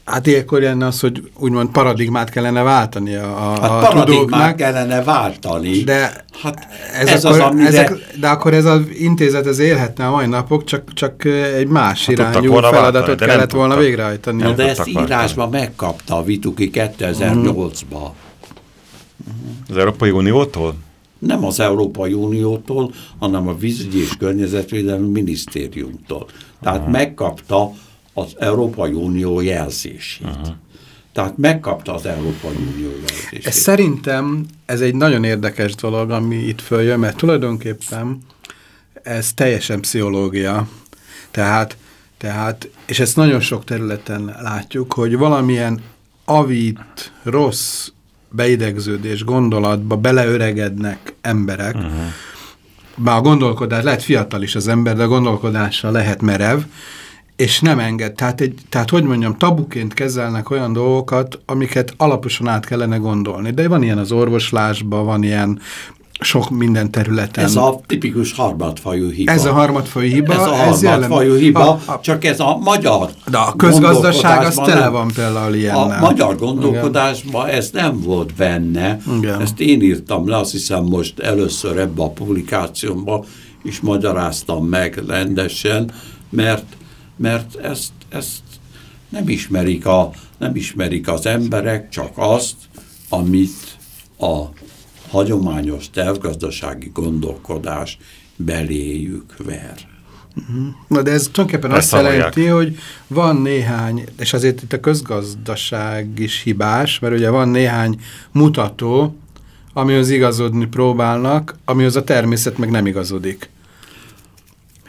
Hát ilyenkor jönne az, hogy úgymond paradigmát kellene váltani a, hát a paradigmát kellene váltani. De, hát ez ez akkor, az, amire... ezek, de akkor ez az intézet ez élhetne a mai napok, csak, csak egy más hát irányú feladatot váltani, kellett volna tudtak. végrehajtani. Na, de ezt írásban megkapta a Vituki 2008-ban. Mm. Az Európai Uniótól? Nem az Európai Uniótól, hanem a Vízügyi és Környezetvédelmi Minisztériumtól. Tehát Aha. megkapta az Európai Unió jelzését. Aha. Tehát megkapta az Európai Unió jelzését. Ez szerintem ez egy nagyon érdekes dolog, ami itt följön, mert tulajdonképpen ez teljesen pszichológia. Tehát, tehát, és ezt nagyon sok területen látjuk, hogy valamilyen avít, rossz beidegződés gondolatba beleöregednek emberek, uh -huh. bár a gondolkodás, lehet fiatal is az ember, de a gondolkodása lehet merev, és nem enged. Tehát, egy, tehát, hogy mondjam, tabuként kezelnek olyan dolgokat, amiket alaposan át kellene gondolni. De van ilyen az orvoslásban, van ilyen sok minden területen. Ez a tipikus harmadfajú hiba. Ez a harmadfajú hiba. Ez a harmadfajú hiba, a, a, csak ez a magyar De a közgazdaság az tele van például ilyennel. A magyar gondolkodásban Igen. ez nem volt benne. Igen. Ezt én írtam le, azt hiszem most először ebbe a publikációmban is magyaráztam meg rendesen, mert mert ezt, ezt nem, ismerik a, nem ismerik az emberek, csak azt, amit a hagyományos tervgazdasági gondolkodás beléjük ver. Mhm. Na de ez tulajdonképpen azt jelenti, hogy van néhány, és azért itt a közgazdaság is hibás, mert ugye van néhány mutató, amihoz igazodni próbálnak, amihoz a természet meg nem igazodik.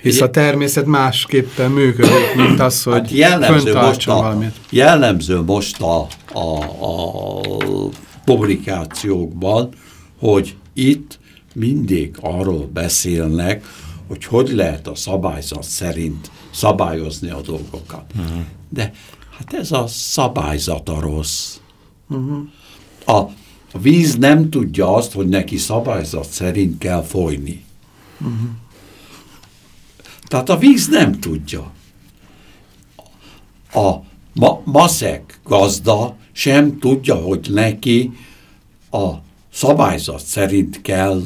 Hisz a természet másképpen működik, mint az, hogy hát jellemző most a, valamit. Jellemző most a, a, a publikációkban, hogy itt mindig arról beszélnek, hogy hogy lehet a szabályzat szerint szabályozni a dolgokat. Uh mhm. -huh. De hát ez a szabályzat a rossz. Uh mhm. -huh. a, a víz nem tudja azt, hogy neki szabályzat szerint kell folyni. Uh mhm. -huh. Tehát a víz nem tudja. A ma maszek gazda sem tudja, hogy neki a szabályzat szerint kell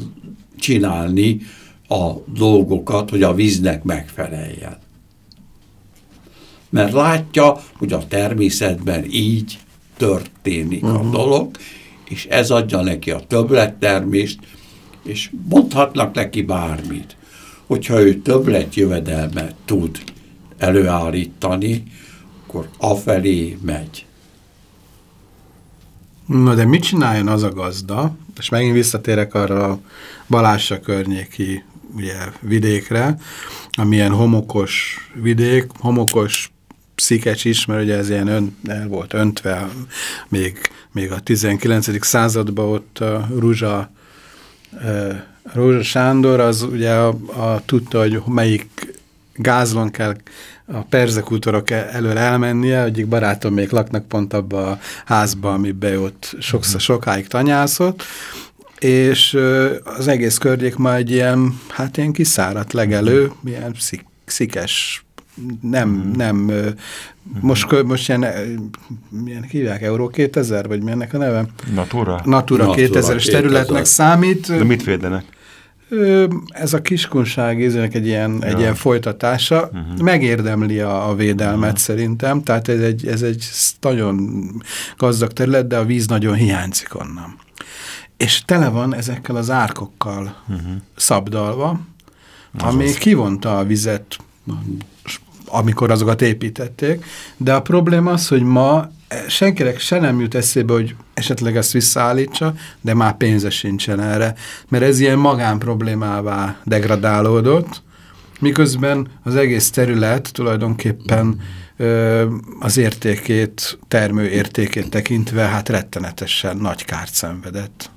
csinálni a dolgokat, hogy a víznek megfeleljen. Mert látja, hogy a természetben így történik uh -huh. a mhm. dolog, és ez adja neki a többlettermést, és mondhatnak neki bármit hogyha ő többlet jövedelmet tud előállítani, akkor afelé megy. Na de mit csináljon az a gazda, és megint visszatérek arra a Balássa környéki ugye, vidékre, amilyen homokos vidék, homokos szikecs is, mert ugye ez ilyen ön, el volt öntve, még, még a 19. században ott a Ruzsa Rózsa Sándor az ugye a, a, tudta, hogy melyik gázlon kell a perzekútorok elől elmennie, egyik barátom még laknak pont abba a házba, amiben ott sokszor mhm. sokáig tanyászott, és az egész környék ma egy ilyen, hát ilyen kiszáradt legelő, ilyen szik, szikes nem, hmm. nem, most, most ilyen, milyen hívják, Euró 2000, vagy milyennek a neve? Natura. Natura, Natura 2000-es területnek számít. De mit védenek? Ez a kiskunság izének egy ilyen, ja. egy ilyen folytatása, uh -huh. megérdemli a, a védelmet uh -huh. szerintem, tehát ez egy, ez egy nagyon gazdag terület, de a víz nagyon hiányzik onnan. És tele van ezekkel az árkokkal uh -huh. szabdalva, ami Azaz. kivonta a vizet amikor azokat építették, de a probléma az, hogy ma senkinek se nem jut eszébe, hogy esetleg ezt visszaállítsa, de már pénze sincsen erre, mert ez ilyen magán problémává degradálódott, miközben az egész terület tulajdonképpen az értékét, termő értékét tekintve hát rettenetesen nagy kárt szenvedett.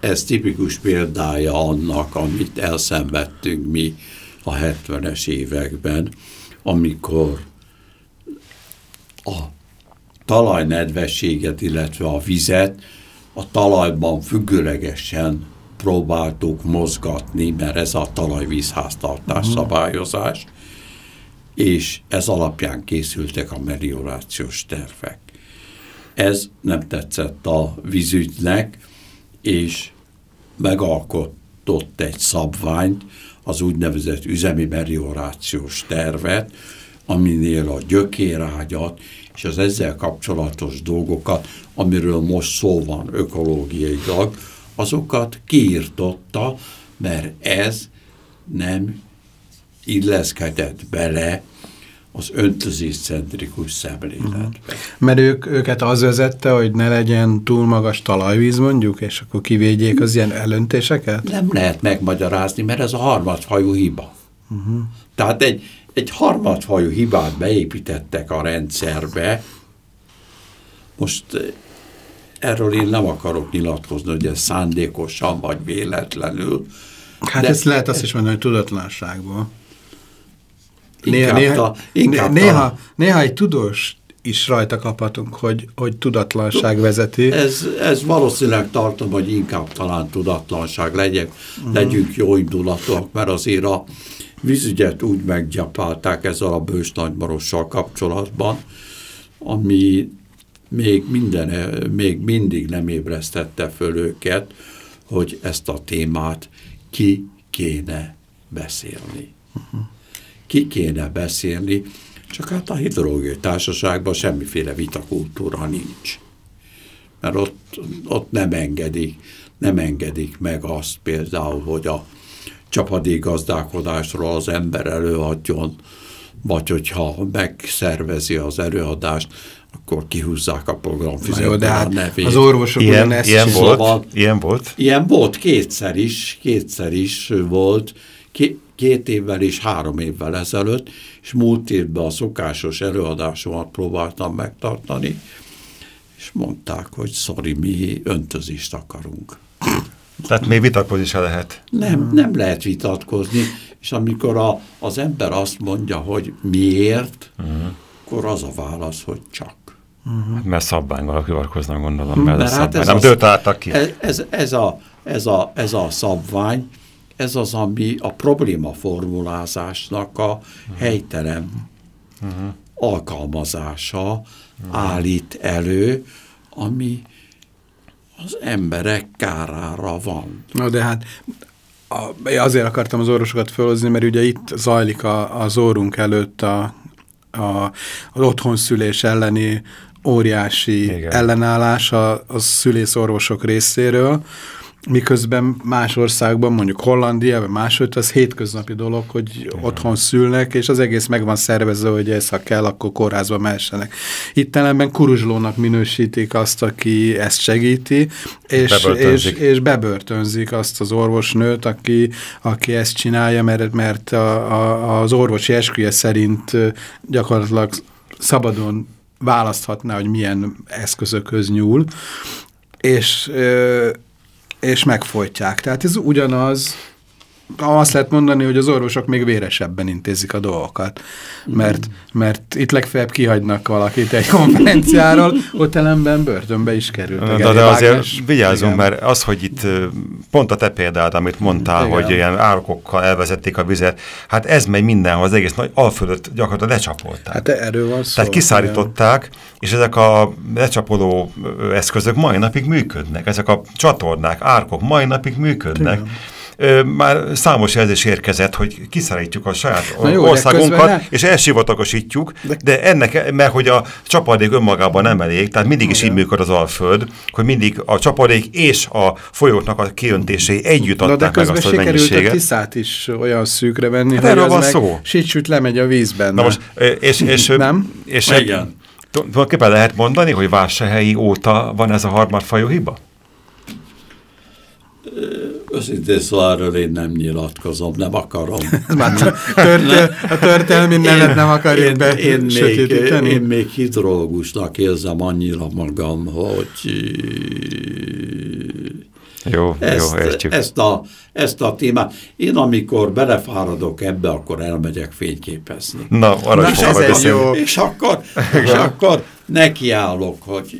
Ez tipikus példája annak, amit elszenvedtünk mi a 70-es években, amikor a talajnedvességet, illetve a vizet a talajban függőlegesen próbáltuk mozgatni, mert ez a talajvízháztartás uh-huh. szabályozás, és ez alapján készültek a meliorációs tervek. Ez nem tetszett a vízügynek, és megalkotott egy szabványt, az úgynevezett üzemi meliorációs tervet, aminél a gyökérágyat és az ezzel kapcsolatos dolgokat, amiről most szó van ökológiailag, azokat kiirtotta, mert ez nem illeszkedett bele az öntözéscentrikus szemléletbe. Uh-huh. Mert ők, őket az vezette, hogy ne legyen túl magas talajvíz mondjuk, és akkor kivédjék az ilyen elöntéseket? Nem lehet megmagyarázni, mert ez a harmadfajú hiba. Uh-huh. Tehát egy, egy harmadfajú hibát beépítettek a rendszerbe, most eh, erről én nem akarok nyilatkozni, hogy ez szándékosan vagy véletlenül. Hát de, ezt lehet azt is mondani, hogy tudatlanságból. Néha, néha, néha, néha, néha egy tudós is rajta kaphatunk, hogy, hogy tudatlanság vezeti. Ez, ez valószínűleg tartom, hogy inkább talán tudatlanság legyek, uh -huh. legyünk jó indulatok, mert azért a vízügyet úgy meggyapálták ezzel a bős nagymarossal kapcsolatban, ami még, minden, még mindig nem ébresztette föl őket, hogy ezt a témát ki kéne beszélni. Uh -huh ki kéne beszélni, csak hát a hidrológiai társaságban semmiféle vitakultúra nincs. Mert ott, ott nem engedik, nem engedik meg azt például, hogy a csapadékgazdálkodásról az ember előadjon, vagy hogyha megszervezi az előadást, akkor kihúzzák a programfizetőt de hát nevét. Az orvosok ilyen, ilyen volt, szóval, ilyen volt? Ilyen volt, kétszer is, kétszer is volt. Ké, két évvel és három évvel ezelőtt, és múlt évben a szokásos előadásomat próbáltam megtartani, és mondták, hogy sorry, mi öntözést akarunk. Tehát még vitatkozni se lehet. Nem, nem lehet vitatkozni, és amikor a, az ember azt mondja, hogy miért, uh -huh. akkor az a válasz, hogy csak. Uh -huh. Mert szabványval hivatkoznak, gondolom, mert, mert hát ez nem dőlt ki. Ez, ez, ez, a, ez, a, ez a szabvány, ez az, ami a probléma formulázásnak a helytelen uh -huh. alkalmazása uh -huh. állít elő, ami az emberek kárára van. Na de hát a, azért akartam az orvosokat felhozni, mert ugye itt zajlik a, az órunk előtt a, a, az otthonszülés elleni óriási Igen. ellenállás a, a szülészorvosok részéről, miközben más országban, mondjuk Hollandiában, máshogy, az hétköznapi dolog, hogy Igen. otthon szülnek, és az egész meg van szervezve, hogy ez, ha kell, akkor kórházba mehessenek. Itt telemben kuruzslónak minősítik azt, aki ezt segíti, és, és, és bebörtönzik azt az orvosnőt, aki, aki ezt csinálja, mert, mert a, a, az orvosi esküje szerint gyakorlatilag szabadon választhatná, hogy milyen eszközökhöz nyúl, és és megfojtják. Tehát ez ugyanaz, azt lehet mondani, hogy az orvosok még véresebben intézik a dolgokat, mert, mert itt legfeljebb kihagynak valakit egy konferenciáról, ott ellenben börtönbe is került. De, de azért vigyázzunk, igen. mert az, hogy itt pont a te példád, amit mondtál, igen. hogy ilyen árokokkal elvezették a vizet, hát ez megy mindenhol, az egész nagy alföldet gyakorlatilag lecsapolták. Hát erről van szó. Tehát kiszárították, igen. és ezek a lecsapoló eszközök mai napig működnek, ezek a csatornák, árkok mai napig működnek. Igen már számos jelzés érkezett, hogy kiszárítjuk a saját jó, országunkat, és elsivatagosítjuk, de... de ennek, mert hogy a csapadék önmagában nem elég, tehát mindig is így működ az Alföld, hogy mindig a csapadék és a folyóknak a kiöntései együtt adták meg azt a mennyiséget. a Tiszát is olyan szűkre venni, hát hogy az van meg szó. lemegy a vízben. Na most, és, és, [laughs] nem? És, Igen. tulajdonképpen lehet mondani, hogy vásárhelyi óta van ez a harmadfajú hiba? Őszintén szóval erről én nem nyilatkozom, nem akarom. [laughs] A történelmi nevet nem akarjuk én, be én, még, én még hidrológusnak érzem annyira magam, hogy Jó, ezt, jó, értjük. ezt, a, ezt a témát. Én amikor belefáradok ebbe, akkor elmegyek fényképezni. Na, arra Na, is ez egy beszélni. jó- És akkor, és akkor nekiállok, hogy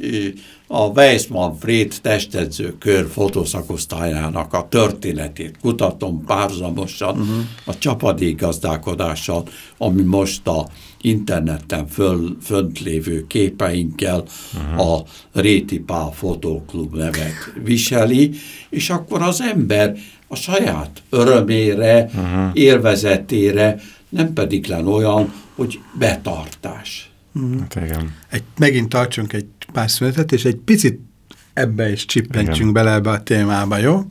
a Weissmann Fred testedző kör fotószakosztályának a történetét kutatom párzamosan uh-huh. a csapadékgazdálkodással, ami most a interneten föl, fönt lévő képeinkkel uh-huh. a Réti Pál Fotóklub nevet viseli, és akkor az ember a saját örömére, uh-huh. élvezetére nem pedig len olyan, hogy betartás. Hát igen. Egy, megint tartsunk egy pár szünetet, és egy picit ebbe is csippentsünk bele ebbe a témába, jó?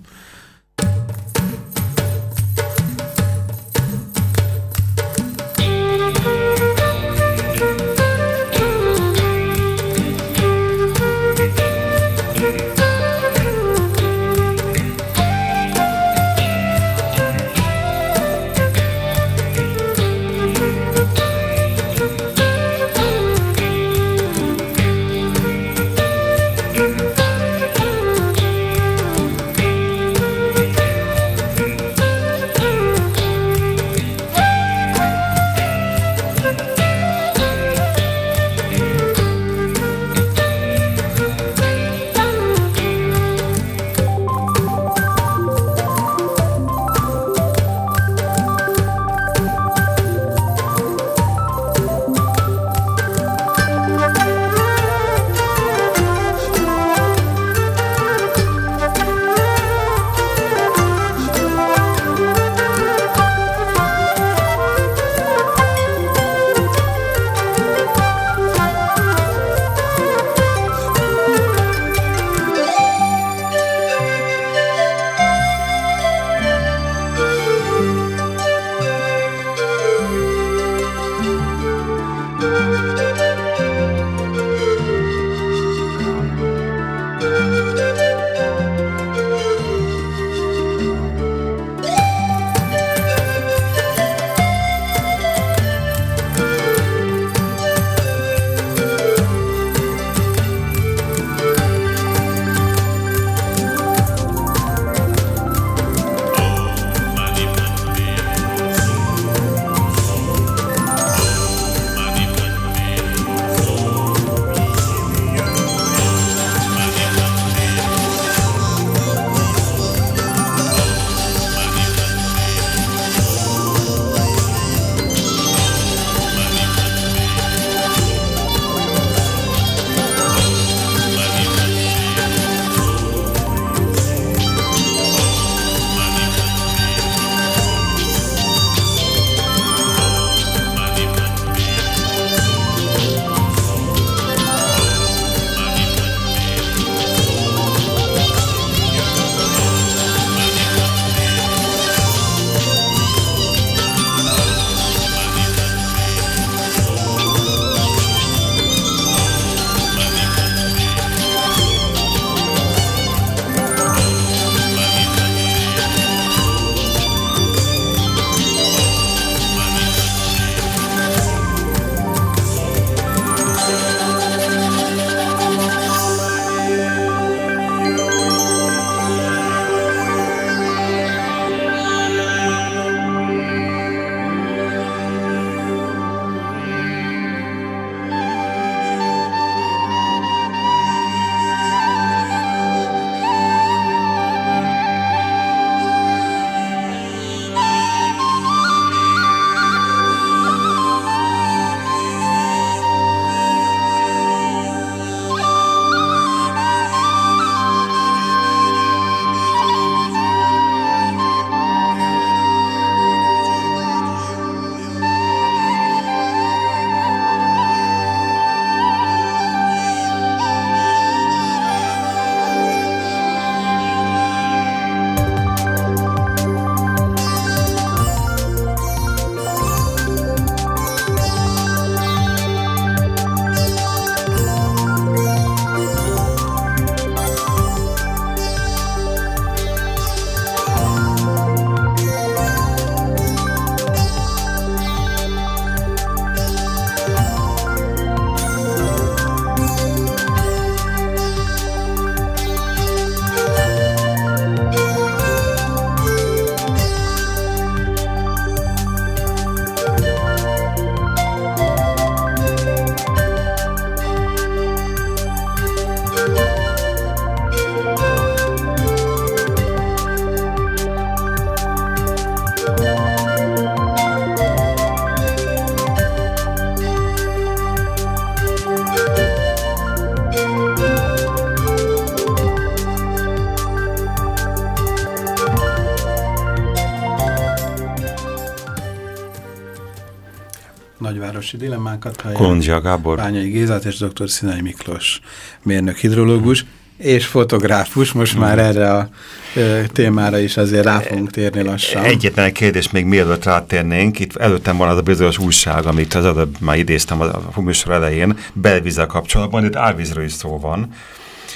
Városi dilemmákat hallják. Gábor. Bányai Gézát és dr. Színai Miklós mérnök hidrológus és fotográfus. Most hmm. már erre a ö, témára is azért rá fogunk térni lassan. Egyetlen egy kérdés még mielőtt rátérnénk. Itt előttem van az a bizonyos újság, amit az előbb már idéztem a, a műsor elején, belvízzel kapcsolatban, itt árvízről is szó van.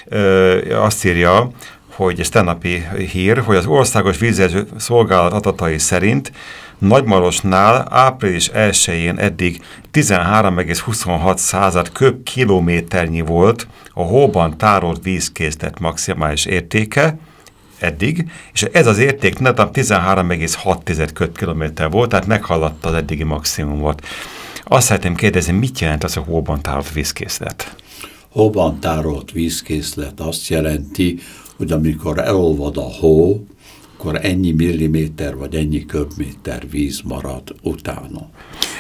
Ö, azt írja, hogy tennapi hír, hogy az Országos Vízjelző Szolgálat adatai szerint Nagymarosnál április 1-én eddig 13,26 század köbkilométernyi volt a hóban tárolt vízkészlet maximális értéke, eddig, és ez az érték netem 13,6 köbkilométer volt, tehát meghaladta az eddigi maximumot. Azt szeretném kérdezni, mit jelent az a hóban tárolt vízkészlet? Hóban tárolt vízkészlet azt jelenti, hogy amikor elolvad a hó, akkor ennyi milliméter vagy ennyi köbméter víz marad utána.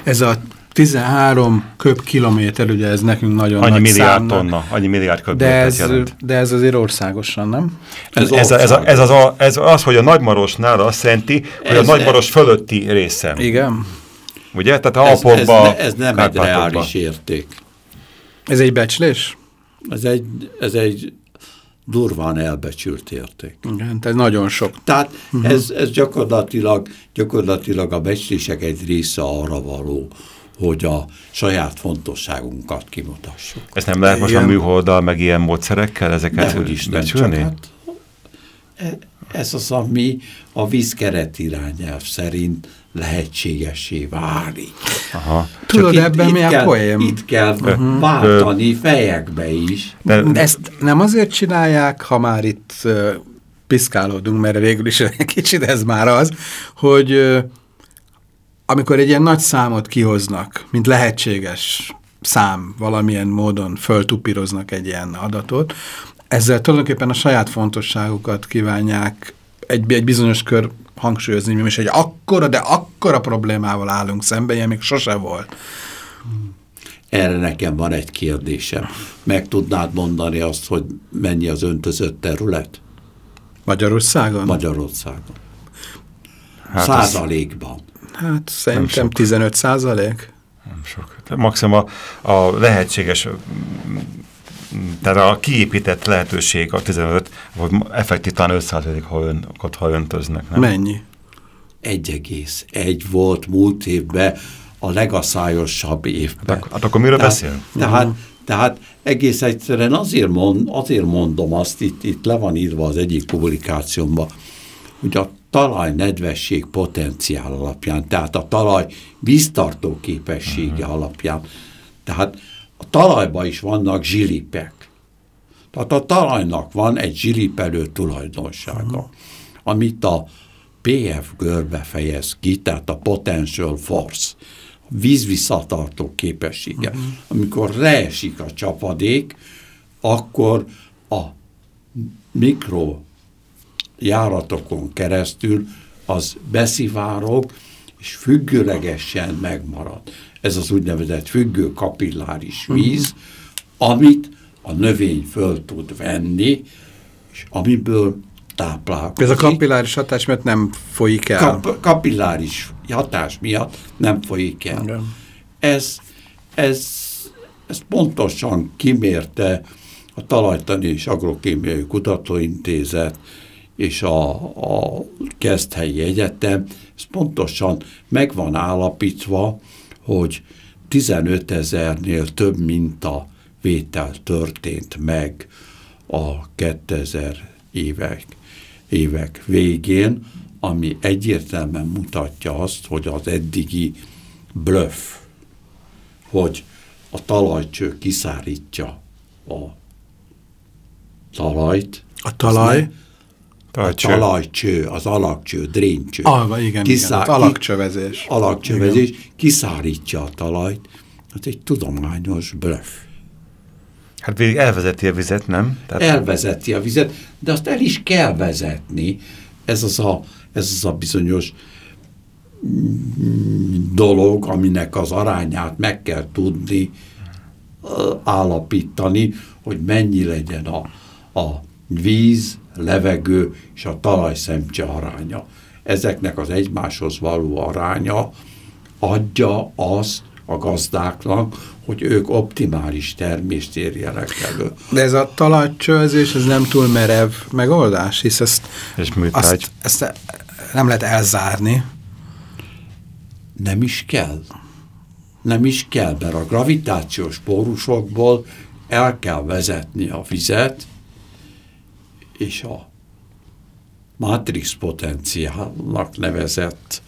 Ez a 13 köbkilométer, ugye ez nekünk nagyon annyi nagy milliárd számnak, tonna, annyi milliárd de köbmétert ez, jelent. de ez azért országosan, nem? Ez, ez, ez, ez, az, a, ez az, hogy a Nagymarosnál azt jelenti, hogy Ez- a Nagymaros fölötti részem. Igen. Ugye? Tehát a Ez, ez, Alpokba, ne, ez nem egy reális érték. Ez egy becslés? Ez egy, ez egy durván elbecsült érték. Igen, tehát nagyon sok. Tehát uh-huh. ez, ez gyakorlatilag, gyakorlatilag a becslések egy része arra való, hogy a saját fontosságunkat kimutassuk. Ezt nem lehet most a Igen. műholddal, meg ilyen módszerekkel ezeket Dehogy is nem, csak becsülni? hát e- ez az, ami a vízkeret irányelv szerint lehetségessé válik. Aha. Tudod, Csak ebben mi a kell, poém? Itt kell uh-huh. váltani fejekbe is. De, Ezt nem azért csinálják, ha már itt uh, piszkálódunk, mert végül is egy kicsit ez már az, hogy uh, amikor egy ilyen nagy számot kihoznak, mint lehetséges szám, valamilyen módon föltupíroznak egy ilyen adatot, ezzel tulajdonképpen a saját fontosságukat kívánják egy, egy bizonyos kör hangsúlyozni, mi is egy akkora, de akkora problémával állunk szemben, ilyen még sose volt. Erre nekem van egy kérdésem. Meg tudnád mondani azt, hogy mennyi az öntözött terület Magyarországon? Magyarországon? Hát Hát az- Százalékban. Hát szerintem sok. 15 százalék. Nem sok. Tehát maximum a, a lehetséges, tehát a kiépített lehetőség a 15, vagy effektív talán 5 ha, ön, ha öntöznek. Nem? Mennyi? 1,1 volt múlt évben a legaszályosabb Hát, évben. ak- hát akkor miről Tehát- beszél? Tehát, tehát egész egyszerűen azért, mond, azért mondom azt, itt, itt le van írva az egyik publikációmban, hogy a talaj nedvesség potenciál alapján, tehát a talaj víztartó képessége alapján, tehát talajban is vannak zsilipek. Tehát a talajnak van egy zsilipelő tulajdonsága, amit a PF görbe fejez ki, tehát a potential force, a vízvisszatartó képessége. Uh-huh. Amikor leesik a csapadék, akkor a mikro járatokon keresztül az beszivárog, és függőlegesen megmarad. Ez az úgynevezett függő kapilláris víz, amit a növény föl tud venni, és amiből táplálkozik. Ez a kapilláris hatás miatt nem folyik el. Kap, kapilláris hatás miatt nem folyik el. Igen. Ez, ez, ez pontosan kimérte a Talajtani és Agrokémiai Kutatóintézet és a, a Keszthelyi Egyetem, ez pontosan meg van állapítva, hogy 15 ezernél több minta vétel történt meg a 2000 évek, évek végén, ami egyértelműen mutatja azt, hogy az eddigi bluff, hogy a talajcső kiszárítja a talajt. A talaj? Az ne- A Talajcső. talajcső, az alakcső, dréncső. Alva, igen, igen, az alakcsövezés. Alakcsövezés kiszárítja a talajt. Ez egy tudományos bluff. Hát végig elvezeti a vizet, nem? Tehát elvezeti a vizet, de azt el is kell vezetni. Ez az a, ez az a bizonyos mm, dolog, aminek az arányát meg kell tudni állapítani, hogy mennyi legyen a, a víz, levegő és a talajszemcse aránya. Ezeknek az egymáshoz való aránya adja azt a gazdáknak, hogy ők optimális termést érjenek elő. De ez a talajcsőzés, ez nem túl merev megoldás, hisz ezt, És azt, ezt nem lehet elzárni. Nem is kell. Nem is kell, mert a gravitációs pórusokból el kell vezetni a vizet, és a matrix potenciálnak nevezett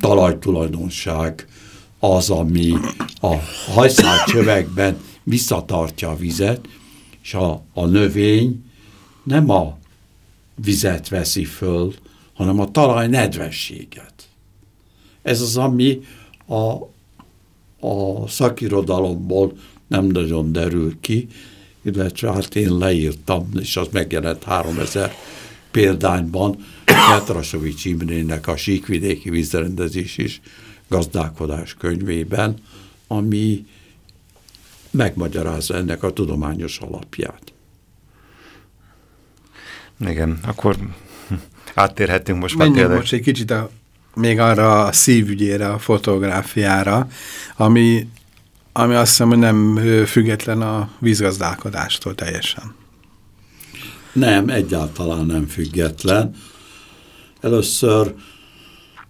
talajtulajdonság az, ami a hajszálcsövekben visszatartja a vizet, és a, a növény nem a vizet veszi föl, hanem a talaj nedvességet. Ez az, ami a, a szakirodalomból nem nagyon derül ki, illetve hát én leírtam, és az megjelent 3000 példányban, Petrasovics Imrének a síkvidéki vízrendezés is gazdálkodás könyvében, ami megmagyarázza ennek a tudományos alapját. Igen, akkor áttérhetünk most már tényleg. most egy kicsit a, még arra a szívügyére, a fotográfiára, ami, ami azt hiszem, hogy nem független a vízgazdálkodástól teljesen. Nem, egyáltalán nem független. Először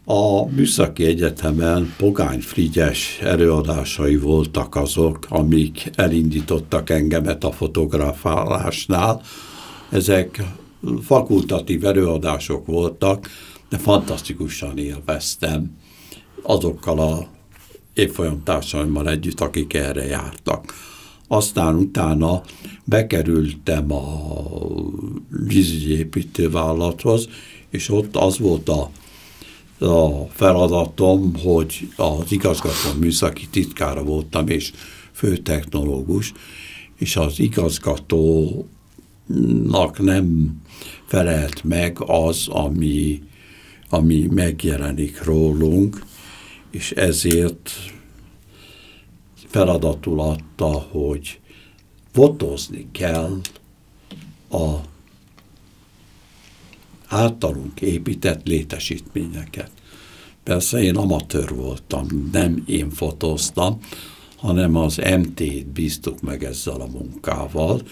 a Műszaki Egyetemen Pogány Frigyes előadásai voltak azok, amik elindítottak engemet a fotográfálásnál. Ezek fakultatív előadások voltak, de fantasztikusan élveztem azokkal a évfolyamtársaimmal együtt, akik erre jártak. Aztán utána bekerültem a vízügyi építővállalathoz, és ott az volt a, a feladatom, hogy az igazgató műszaki titkára voltam, és főtechnológus, és az igazgatónak nem felelt meg az, ami, ami megjelenik rólunk, és ezért feladatul adta, hogy fotózni kell a általunk épített létesítményeket. Persze én amatőr voltam, nem én fotóztam, hanem az MT-t bíztuk meg ezzel a munkával,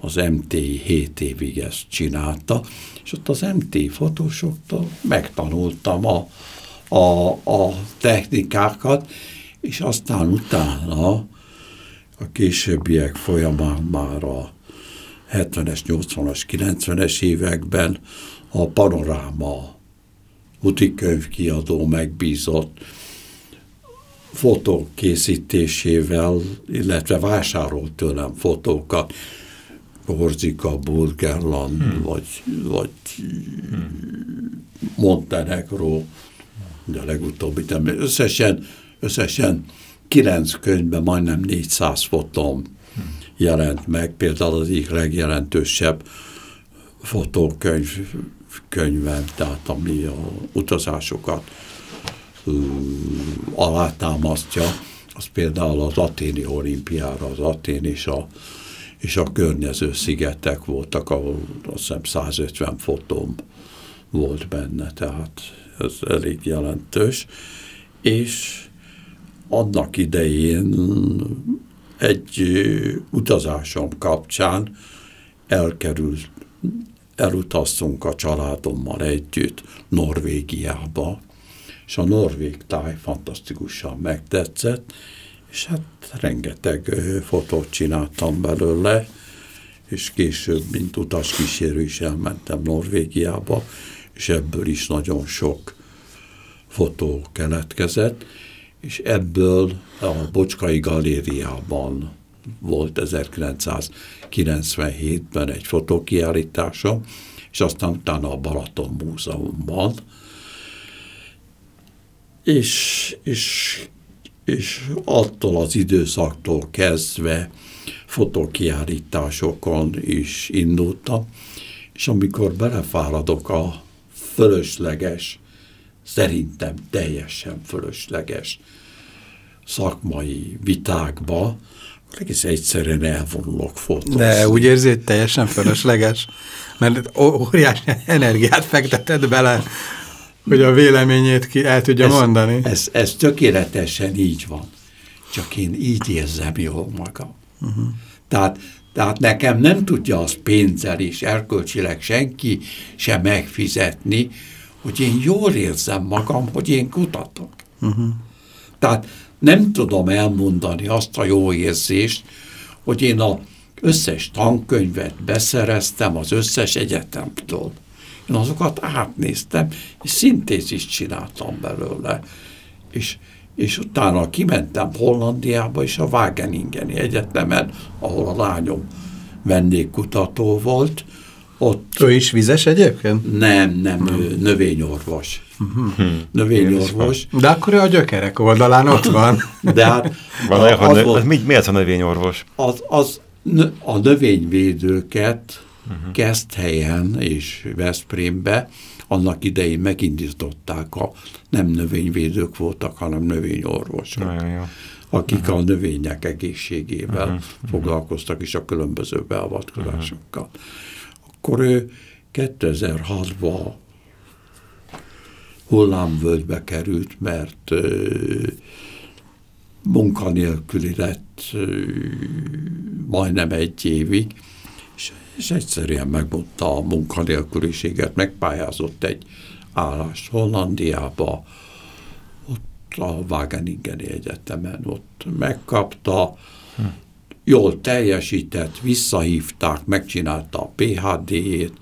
az MT 7 évig ezt csinálta, és ott az MT fotósoktól megtanultam a, a, a technikákat, és aztán utána a későbbiek folyamán már a 70-es, 80-as, 90-es években a Panoráma úti könyvkiadó megbízott fotók készítésével, illetve vásárolt tőlem fotókat, Korzika, Burgerland, hmm. vagy, vagy hmm. Montenegro, de legutóbbi, de összesen, összesen kilenc könyvben majdnem 400 fotóm jelent meg, például az egyik legjelentősebb fotókönyv könyvem, tehát ami a utazásokat alátámasztja, az például az aténi olimpiára, az Atén és a, és a környező szigetek voltak, ahol azt hiszem 150 fotóm volt benne, tehát ez elég jelentős, és annak idején egy utazásom kapcsán elkerült elutaztunk a családommal együtt Norvégiába, és a norvég táj fantasztikusan megtetszett, és hát rengeteg fotót csináltam belőle, és később, mint utaskísérő is elmentem Norvégiába, és ebből is nagyon sok fotó keletkezett, és ebből a Bocskai Galériában volt 1997-ben egy fotókiállítása, és aztán utána a Balaton Múzeumban. És, és, és attól az időszaktól kezdve fotókiállításokon is indultam, és amikor belefáradok a fölösleges, szerintem teljesen fölösleges szakmai vitákba, egész egyszerűen elvonulok fotózni. De úgy érzi, hogy teljesen fölösleges, mert óriási energiát fekteted bele. hogy a véleményét ki el tudja ez, mondani. Ez, ez tökéletesen így van. Csak én így érzem jól magam. Uh -huh. tehát, tehát nekem nem tudja az pénzzel és erkölcsileg senki sem megfizetni, hogy én jól érzem magam, hogy én kutatok. Uh -huh. Tehát nem tudom elmondani azt a jó érzést, hogy én a összes tankönyvet beszereztem az összes egyetemtől. Én azokat átnéztem, és szintézist csináltam belőle. És, és utána kimentem Hollandiába, és a Wageningeni Egyetemen, ahol a lányom vendégkutató volt, ott... Ő is vizes egyébként? Nem, nem, ő növényorvos. Mhm. -huh. Növényorvos. De akkor a gyökerek oldalán ott van. [laughs] De hát... Van olyan, az, az, mi, mi az a növényorvos? Az, az a növényvédőket uh -huh. Keszthelyen és Veszprémbe annak idején megindították a nem növényvédők voltak, hanem növényorvosok. Nagyon jó. Akik uh -huh. a növények egészségével uh -huh. foglalkoztak, és a különböző beavatkozásokkal. Uh -huh. Akkor ő 2006-ban hullámvölgybe került, mert munkanélküli lett majdnem egy évig, és, egyszerűen megmondta a munkanélküliséget, megpályázott egy állást Hollandiába, ott a Wageningeni Egyetemen, ott megkapta, hm. jól teljesített, visszahívták, megcsinálta a PHD-ét,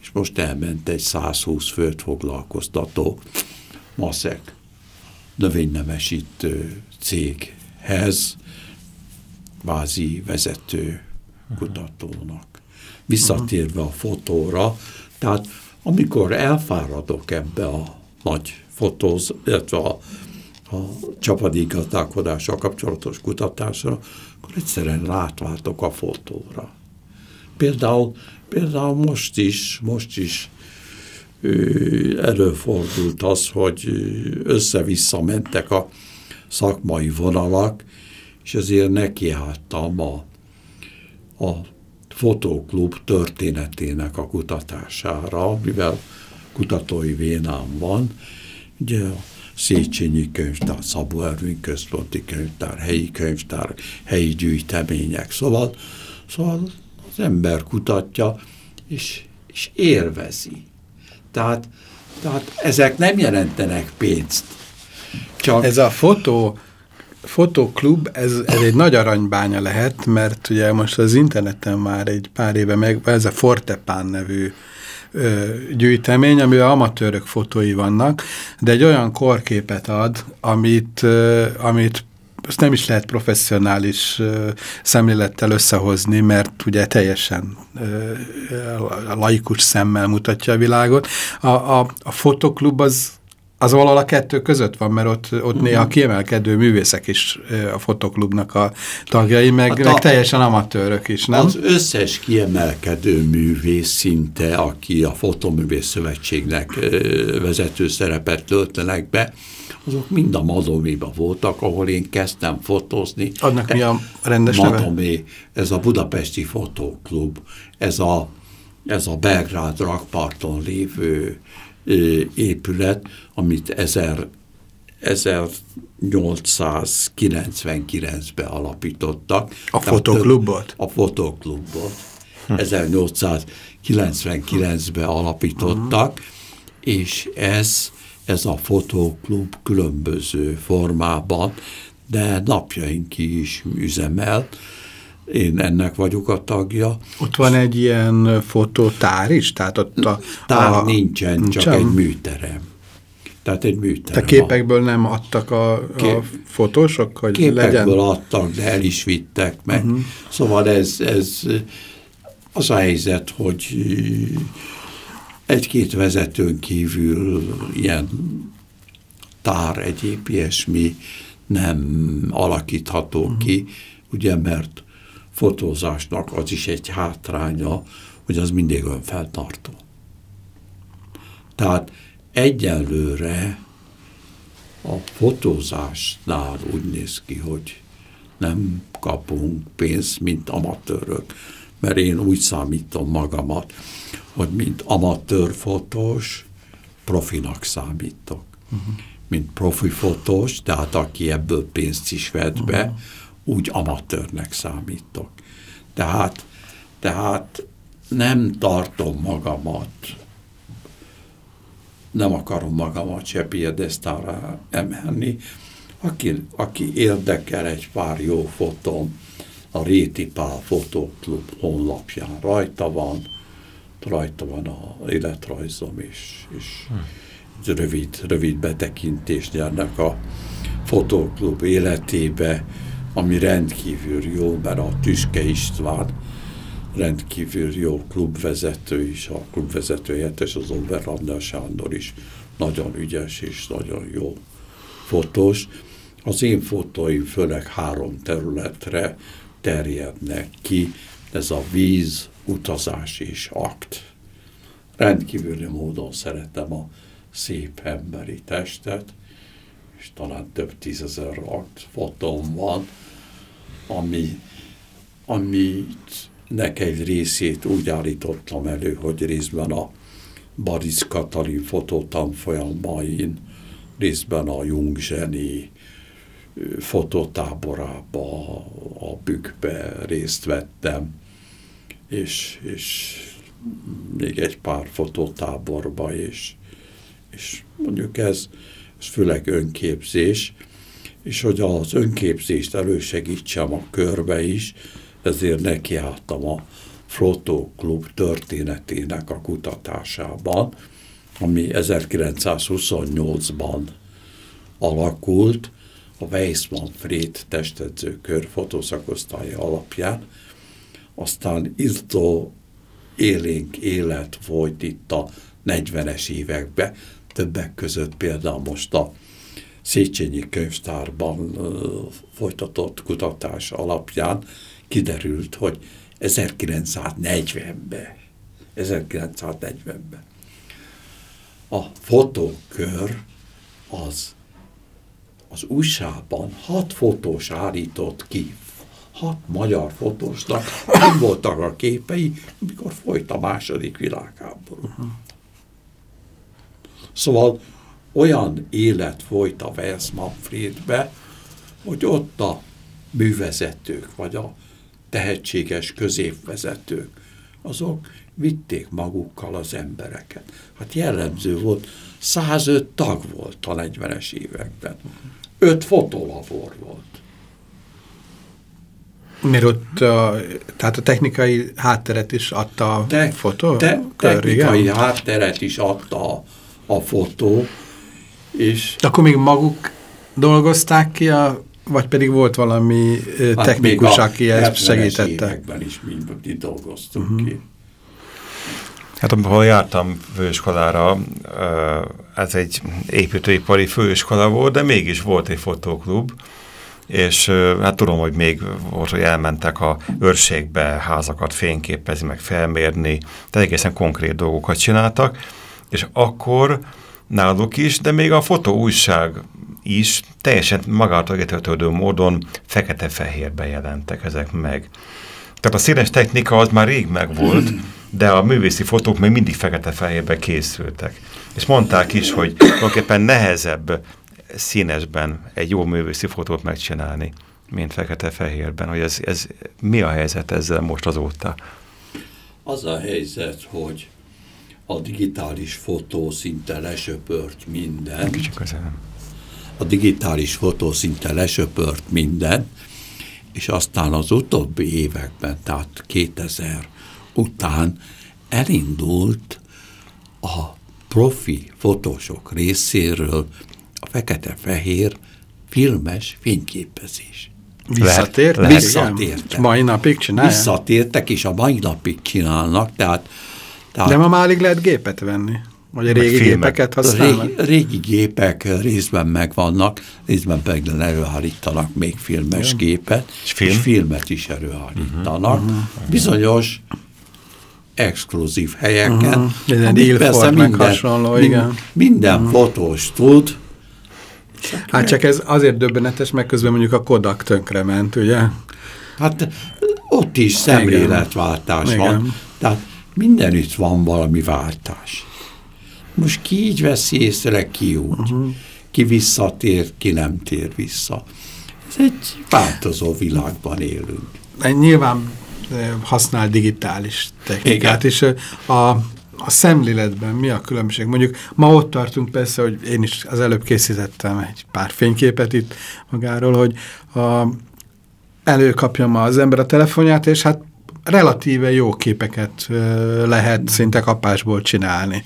és most elment egy 120 főt foglalkoztató maszek növénynemesítő céghez, vázi vezető kutatónak. Visszatérve a fotóra, tehát amikor elfáradok ebbe a nagy fotóz, illetve a, a csapadékgazdálkodással kapcsolatos kutatásra, akkor egyszerűen rátváltok a fotóra. Például, például most is, most is előfordult az, hogy össze-vissza mentek a szakmai vonalak, és ezért nekiálltam a, a fotóklub történetének a kutatására, mivel kutatói vénám van, ugye a Széchenyi könyvtár, Szabó Ervin központi könyvtár, helyi könyvtár, helyi gyűjtemények, szóval, szóval az ember kutatja, és, és élvezi. Tehát, tehát ezek nem jelentenek pénzt. Csak... Ez a fotó, fotóklub, ez, ez egy nagy aranybánya lehet, mert ugye most az interneten már egy pár éve meg, ez a Fortepán nevű ö, gyűjtemény, amivel amatőrök fotói vannak, de egy olyan korképet ad, amit, ö, amit azt nem is lehet professzionális uh, szemlélettel összehozni, mert ugye teljesen uh, laikus szemmel mutatja a világot. A, a, a fotoklub az az valahol a kettő között van, mert ott, ott néha mhm. kiemelkedő művészek is a fotoklubnak a tagjai, meg, hát a, meg teljesen amatőrök is, nem? Az összes kiemelkedő művész szinte, aki a Fotoművész Szövetségnek vezető szerepet töltenek be, azok mind a Madoméba voltak, ahol én kezdtem fotózni. Annak mi a rendes Madomé, neve? ez a Budapesti Fotóklub, ez a, ez a Belgrád rakparton lévő épület, amit 1000, 1899-ben alapítottak. A fotoklubot? A fotoklubot. Hm. 1899-ben alapítottak, és ez, ez a fotoklub különböző formában, de napjainkig is üzemel, én ennek vagyok a tagja. Ott van egy ilyen fotótár is? Tehát ott a, Tár a, nincsen, nincsen, csak egy műterem. Tehát egy műterem. Te képekből nem adtak a, Kép, a fotósok, hogy képekből legyen? adtak, de el is vittek meg. Uh mhm. -huh. Szóval ez, ez az a helyzet, hogy egy-két vezetőn kívül ilyen tár, egyéb ilyesmi nem alakítható uh mhm. -huh. ki, ugye, mert fotózásnak az is egy hátránya, hogy az mindig önfeltartó. Tehát egyelőre a fotózásnál úgy néz ki, hogy nem kapunk pénzt, mint amatőrök, mert én úgy számítom magamat, hogy mint amatőr fotós, profinak számítok. Uh-huh. Mint profi fotós, tehát aki ebből pénzt is vett be, uh-huh. Úgy amatőrnek számítok. Tehát, tehát nem tartom magamat, nem akarom magamat se piedesztára emelni. Aki, aki érdekel egy pár jó fotóm, a Réti Pál Fotóklub honlapján rajta van, rajta van a életrajzom, és, és rövid, rövid betekintést nyernek a fotóklub életébe, ami rendkívül jó, mert a Tüske István rendkívül jó klubvezető is, a klubvezető helyettes, az Oberrandel Sándor is nagyon ügyes és nagyon jó fotós. Az én fotóim főleg három területre terjednek ki, ez a víz, utazás és akt. Rendkívüli módon szeretem a szép emberi testet, és talán több tízezer akt fotóm van, ami, amit nek egy részét úgy állítottam elő, hogy részben a Baris Katalin fotótanfolyamain, részben a Jung Zseni fotótáborába, a bükkbe részt vettem, és, és még egy pár fotótáborba, és, és mondjuk ez, ez főleg önképzés, és hogy az önképzést elősegítsem a körbe is, ezért nekiálltam a Frotto Klub történetének a kutatásában, ami 1928-ban alakult, a Weissmann Fred testedzőkör fotószakosztálya alapján, aztán írtó élénk élet volt itt a 40-es években, többek között például most a Széchenyi könyvtárban folytatott kutatás alapján kiderült, hogy 1940-ben, 1940-ben a fotókör az az USA-ban hat fotós állított ki, hat magyar fotósnak nem voltak a képei, mikor folyt a második világháború. Uh-huh. Szóval olyan élet folyt a Manfredbe, hogy ott a művezetők, vagy a tehetséges középvezetők, azok vitték magukkal az embereket. Hát jellemző volt, 105 tag volt a 40-es években. Öt fotolabor volt. Mert ott a, tehát a technikai hátteret is adta a te, fotó? Te, technikai igen? hátteret is adta a, a fotó, és... De akkor még maguk dolgozták ki a vagy pedig volt valami hát technikus, aki ezt segítette? években is mi dolgoztunk uh -huh. ki. Hát amikor jártam főiskolára, ez egy építőipari főiskola volt, de mégis volt egy fotóklub, és hát tudom, hogy még volt, hogy elmentek a őrségbe házakat fényképezni, meg felmérni, tehát egészen konkrét dolgokat csináltak, és akkor náluk is, de még a fotó újság is teljesen magától értetődő módon fekete-fehérbe jelentek ezek meg. Tehát a színes technika az már rég megvolt, de a művészi fotók még mindig fekete-fehérbe készültek. És mondták is, hogy tulajdonképpen nehezebb színesben egy jó művészi fotót megcsinálni, mint fekete-fehérben. Hogy ez, ez, mi a helyzet ezzel most azóta? Az a helyzet, hogy a digitális fotó szinte lesöpört minden. Kicsit közelem a digitális fotó szinte lesöpört minden, és aztán az utóbbi években, tehát 2000 után elindult a profi fotósok részéről a fekete-fehér filmes fényképezés. Visszatértek? Visszatértek. Mai napig csinálják? Visszatértek, és a mai napig csinálnak, tehát, tehát De ma már alig lehet gépet venni? Vagy a régi filmek. gépeket használnak? Régi, régi gépek részben megvannak, részben pedig előállítanak még filmes Igen. gépet, és, film? és filmet is előállítanak. Uh -huh. Bizonyos exkluzív helyeken. Uh -huh. Persze minden, hasonló, igen. minden uh -huh. fotós tud. Hát csak ez azért döbbenetes, mert közben mondjuk a Kodak tönkrement, ugye? Hát ott is szemléletváltás igen. van. Tehát mindenütt van valami váltás. most ki így veszi észre, ki úgy. Uh-huh. Ki visszatér, ki nem tér vissza. Ez egy változó világban élünk. Nyilván használ digitális technikát, Igen. és a, a szemléletben mi a különbség? Mondjuk ma ott tartunk persze, hogy én is az előbb készítettem egy pár fényképet itt magáról, hogy a, előkapja ma az ember a telefonját, és hát relatíve jó képeket lehet szinte kapásból csinálni.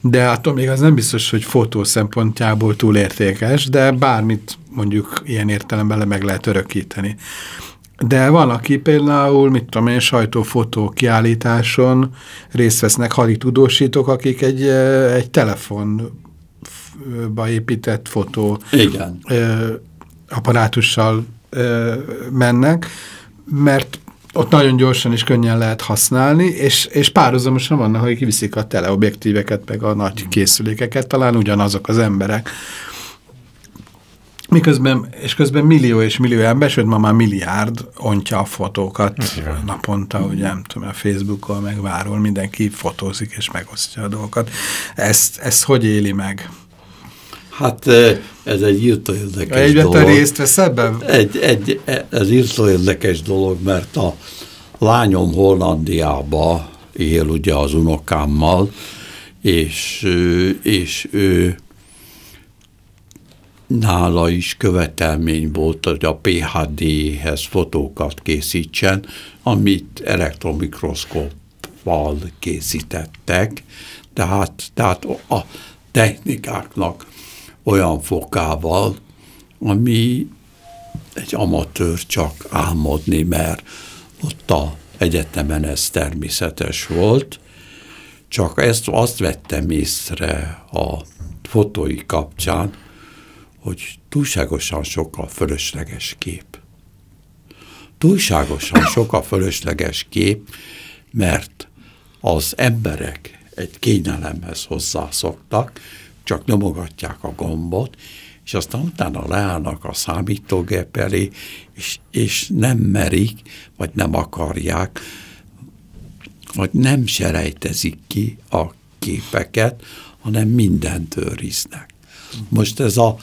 De attól még az nem biztos, hogy fotó szempontjából túl értékes, de bármit mondjuk ilyen értelemben le meg lehet örökíteni. De van, aki például, mit tudom én, sajtófotó kiállításon részt vesznek haditudósítók, akik egy, egy telefonba épített fotó Igen. apparátussal mennek, mert ott nagyon gyorsan és könnyen lehet használni, és, és párhuzamosan vannak, akik kiviszik a teleobjektíveket, meg a nagy készülékeket, talán ugyanazok az emberek. Miközben, és közben millió és millió ember, sőt ma már milliárd ontja a fotókat Igen. naponta, ugye nem tudom, a Facebookon, meg váról, mindenki fotózik és megosztja a dolgokat. Ezt, ezt hogy éli meg? Hát ez egy írtó érdekes Egyben dolog. Egyben részt vesz ebben? Egy, egy, ez írtó érdekes dolog, mert a lányom Hollandiába él ugye az unokámmal, és, és ő nála is követelmény volt, hogy a PHD-hez fotókat készítsen, amit elektromikroszkóppal készítettek, tehát, tehát a technikáknak olyan fokával, ami egy amatőr csak álmodni, mert ott a egyetemen ez természetes volt, csak ezt azt vettem észre a fotói kapcsán, hogy túlságosan sok a fölösleges kép. Túlságosan sok a fölösleges kép, mert az emberek egy kényelemhez hozzászoktak, csak nyomogatják a gombot, és aztán utána leállnak a számítógép elé, és, és nem merik, vagy nem akarják, vagy nem selejtezik ki a képeket, hanem mindent őriznek. Most ez a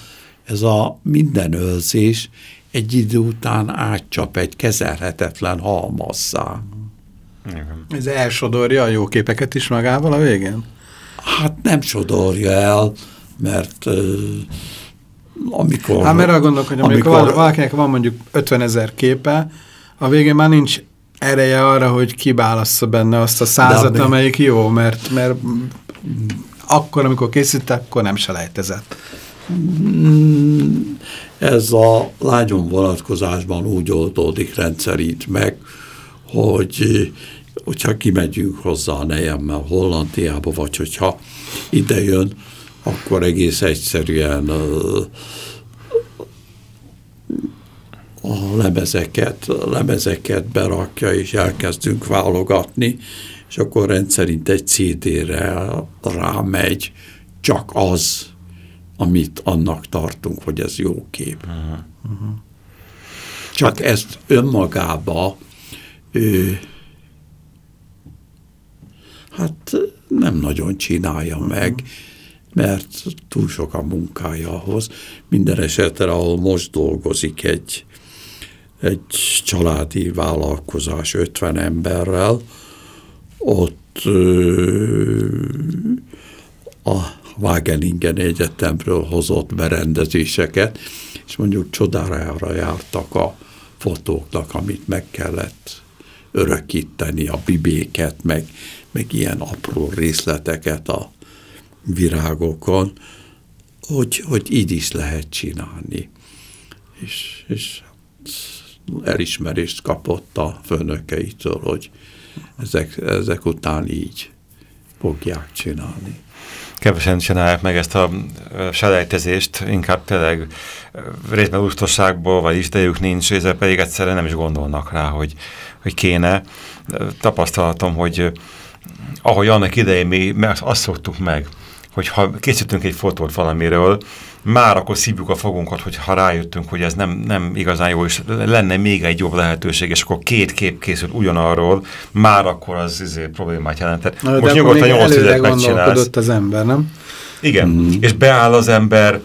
ez a minden őrzés egy idő után átcsap egy kezelhetetlen halmazzá. Ez elsodorja a jó képeket is magával a végén? Hát nem sodorja el, mert amikor... Hát mert gondolok, hogy amikor, amikor valakinek van mondjuk 50 ezer képe, a végén már nincs ereje arra, hogy kibálassza benne azt a százat, amelyik jó, mert, mert akkor, amikor készítette, akkor nem selejtezett. Hmm, ez a lágyon vonatkozásban úgy oldódik rendszerít meg, hogy hogyha kimegyünk hozzá a nejemmel Hollandiába, vagy hogyha ide jön, akkor egész egyszerűen a lemezeket, a lemezeket berakja, és elkezdünk válogatni, és akkor rendszerint egy CD-re rámegy, csak az, amit annak tartunk, hogy ez jó kép. Uh -huh. Uh -huh. Csak hát, ezt önmagába ő, hát nem nagyon csinálja meg, mert túl sok a munkája ahhoz. Minden esetre, ahol most dolgozik egy, egy családi vállalkozás 50 emberrel, ott ö, a Wageningen Egyetemről hozott berendezéseket, és mondjuk csodára jártak a fotóknak, amit meg kellett örökíteni, a bibéket, meg, meg ilyen apró részleteket a virágokon, hogy, hogy így is lehet csinálni. És, és elismerést kapott a főnökeitől, hogy ezek, ezek után így fogják csinálni kevesen csinálják meg ezt a selejtezést, inkább tényleg részben úsztosságból, vagy idejük nincs, részben pedig egyszerűen nem is gondolnak rá, hogy, hogy kéne. Tapasztalatom, hogy ahogy annak idején mi azt szoktuk meg, hogy ha készítünk egy fotót valamiről, már akkor szívjuk a fogunkat, hogy ha rájöttünk, hogy ez nem, nem igazán jó, és lenne még egy jobb lehetőség, és akkor két kép készült ugyanarról, már akkor az izé, problémát jelentett. Na, Most nyugodtan 8 10 megcsinálsz. az ember, nem? Igen, mm. és beáll az ember,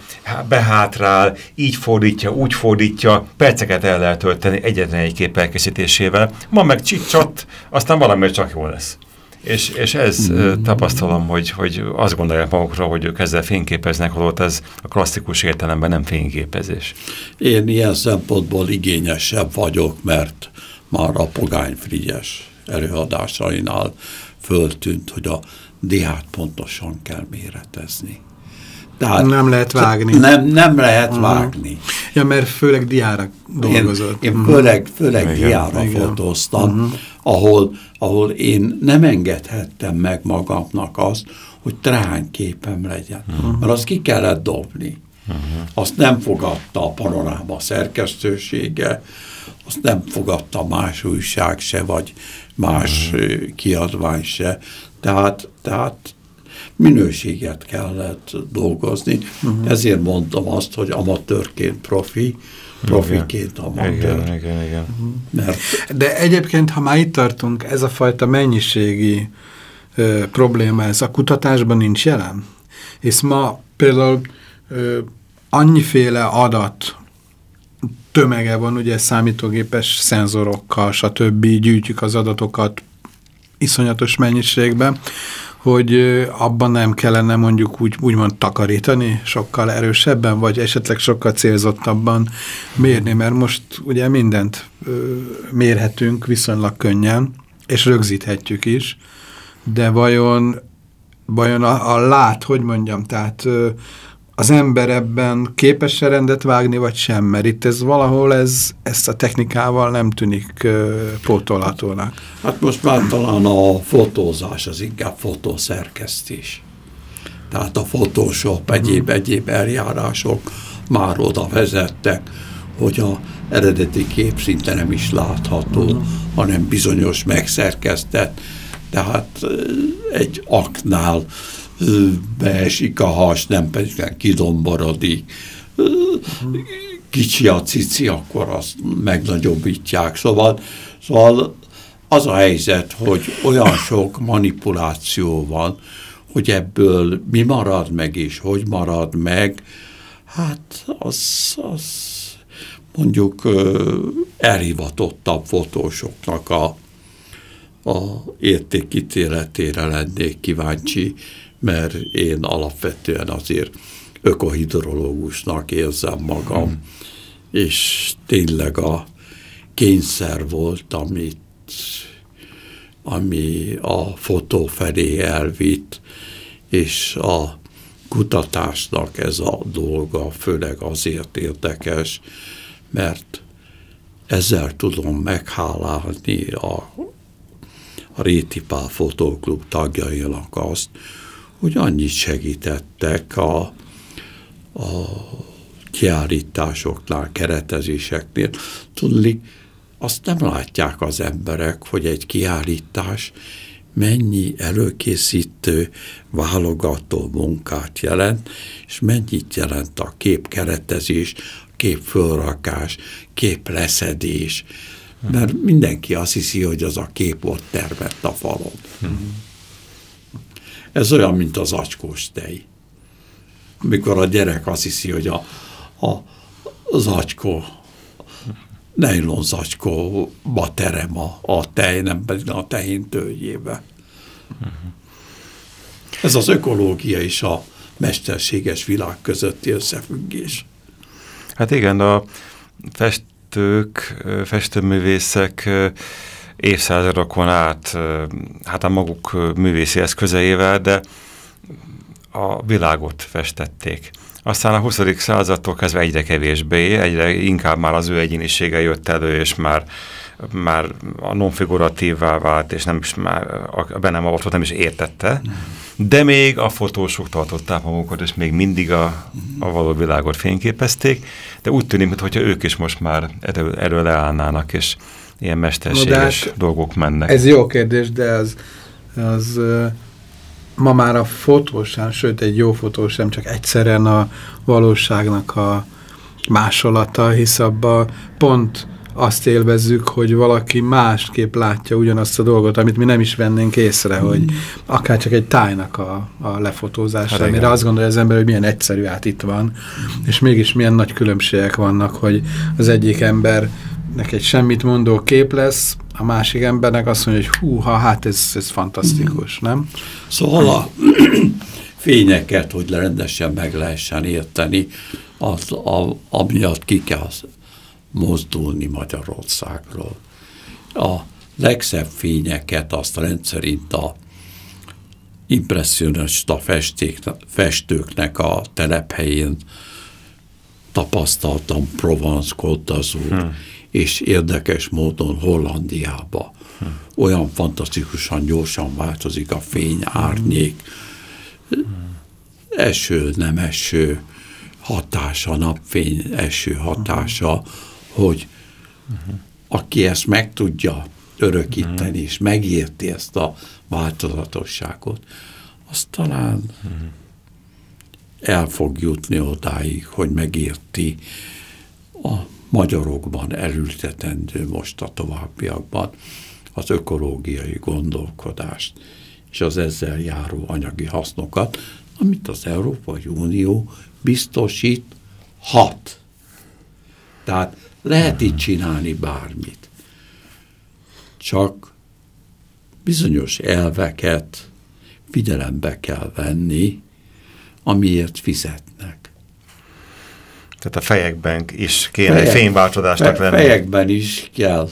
behátrál, így fordítja, úgy fordítja, perceket el lehet tölteni egyetlen egy kép elkészítésével, ma meg csicsat, aztán valami csak jó lesz. És, és ez mm. tapasztalom, hogy, hogy azt gondolják magukra, hogy ők ezzel fényképeznek, holott ez a klasszikus értelemben nem fényképezés. Én ilyen szempontból igényesebb vagyok, mert már a Pogány Frigyes előadásainál föltűnt, hogy a diát pontosan kell méretezni. Tehát nem lehet vágni. Nem, nem lehet uh mhm. -huh. vágni. Ja, mert főleg diára dolgozott. Én, én főleg, főleg igen, diára igen. fotóztam, uh mhm. -huh. ahol, ahol én nem engedhettem meg magamnak azt, hogy képem legyen. Uh. -huh. Mert azt ki kellett dobni. Uh -huh. Azt nem fogadta a panoráma szerkesztősége, azt nem fogadta más újság se, vagy más uh -huh. kiadvány se. Tehát, tehát minőséget kellett dolgozni. Uh -huh. Ezért mondtam azt, hogy amatőrként profi, profiként amatőr. Igen, igen, igen. Mert De egyébként, ha már itt tartunk, ez a fajta mennyiségi ö, probléma, ez a kutatásban nincs jelen? És ma például ö, annyiféle adat tömege van, ugye számítógépes szenzorokkal, stb. gyűjtjük az adatokat iszonyatos mennyiségben, hogy abban nem kellene mondjuk úgy, úgymond takarítani sokkal erősebben, vagy esetleg sokkal célzottabban mérni, mert most ugye mindent mérhetünk viszonylag könnyen, és rögzíthetjük is, de vajon, vajon a, a lát, hogy mondjam, tehát az ember ebben képes-e rendet vágni, vagy sem? Mert itt ez valahol ez, ezt a technikával nem tűnik uh, pótolhatónak. Hát most már talán a fotózás az inkább fotószerkesztés. Tehát a Photoshop, egyéb, mhm. eljárások már oda vezettek, hogy a eredeti kép szinte nem is látható, uh-huh. hanem bizonyos megszerkesztett. Tehát egy aknál beesik a has, nem pedig kidomborodik. Kicsi a cici, akkor azt megnagyobbítják. Szóval, szóval az a helyzet, hogy olyan sok manipuláció van, hogy ebből mi marad meg, és hogy marad meg, hát az, az mondjuk elhivatottabb fotósoknak a, a értékítéletére lennék kíváncsi, mert én alapvetően azért ökohidrológusnak érzem magam, hmm. és tényleg a kényszer volt, amit, ami a fotó felé elvitt, és a kutatásnak ez a dolga főleg azért érdekes, mert ezzel tudom meghálálni a, a Réti Pál Fotóklub tagjainak azt, hogy annyit segítettek a, a kiállításoknál, keretezéseknél. Tudni, azt nem látják az emberek, hogy egy kiállítás mennyi előkészítő, válogató munkát jelent, és mennyit jelent a képkeretezés, képfölrakás, képleszedés, mert mindenki azt hiszi, hogy az a kép ott termett a falon. Hmm. Ez olyan, mint az acskós tej. Mikor a gyerek azt hiszi, hogy a, a, az acskó, nejlon zacskóba terem a, a tej, nem pedig a tehintőjébe. Ez az ökológia és a mesterséges világ közötti összefüggés. Hát igen, a festők, festőművészek évszázadokon át, hát a maguk művészi eszközeivel, de a világot festették. Aztán a 20. századtól kezdve egyre kevésbé, egyre inkább már az ő egyénisége jött elő, és már, már a nonfiguratívvá vált, és nem is már a bennem avatott nem is értette. De még a fotósok tartották magukat, és még mindig a, a való világot fényképezték, de úgy tűnik, mintha ők is most már erről, erről leállnának, és ilyen mesterséges hát dolgok mennek. Ez jó kérdés, de az, az ma már a fotó sem, sőt egy jó fotó sem csak egyszerűen a valóságnak a másolata, hisz abban pont azt élvezzük, hogy valaki másképp látja ugyanazt a dolgot, amit mi nem is vennénk észre, mm. hogy akár csak egy tájnak a, a lefotózása, hát amire azt gondolja az ember, hogy milyen egyszerű át itt van, mm. és mégis milyen nagy különbségek vannak, hogy az egyik embernek egy semmit mondó kép lesz, a másik embernek azt mondja, hogy húha, hát ez, ez fantasztikus, mm. nem? Szóval a [clears throat] fényeket, hogy rendesen meg lehessen érteni, az, a, amiatt ki kell mozdulni Magyarországról. A legszebb fényeket azt rendszerint a impressionista festék, festőknek a telephelyén tapasztaltam Provence Côte hmm. És érdekes módon Hollandiába. Hmm. Olyan fantasztikusan gyorsan változik a fény, árnyék, eső, nem eső hatása, napfény, eső hatása, hogy aki ezt meg tudja örökíteni, és megérti ezt a változatosságot, az talán el fog jutni odáig, hogy megérti a magyarokban elültetendő most a továbbiakban az ökológiai gondolkodást és az ezzel járó anyagi hasznokat, amit az Európai Unió biztosít hat. Tehát lehet itt csinálni bármit. Csak bizonyos elveket figyelembe kell venni, amiért fizetnek. Tehát a fejekben is kéne Fejek, egy fényváltozásnak fe, lenni. Fejekben is kell.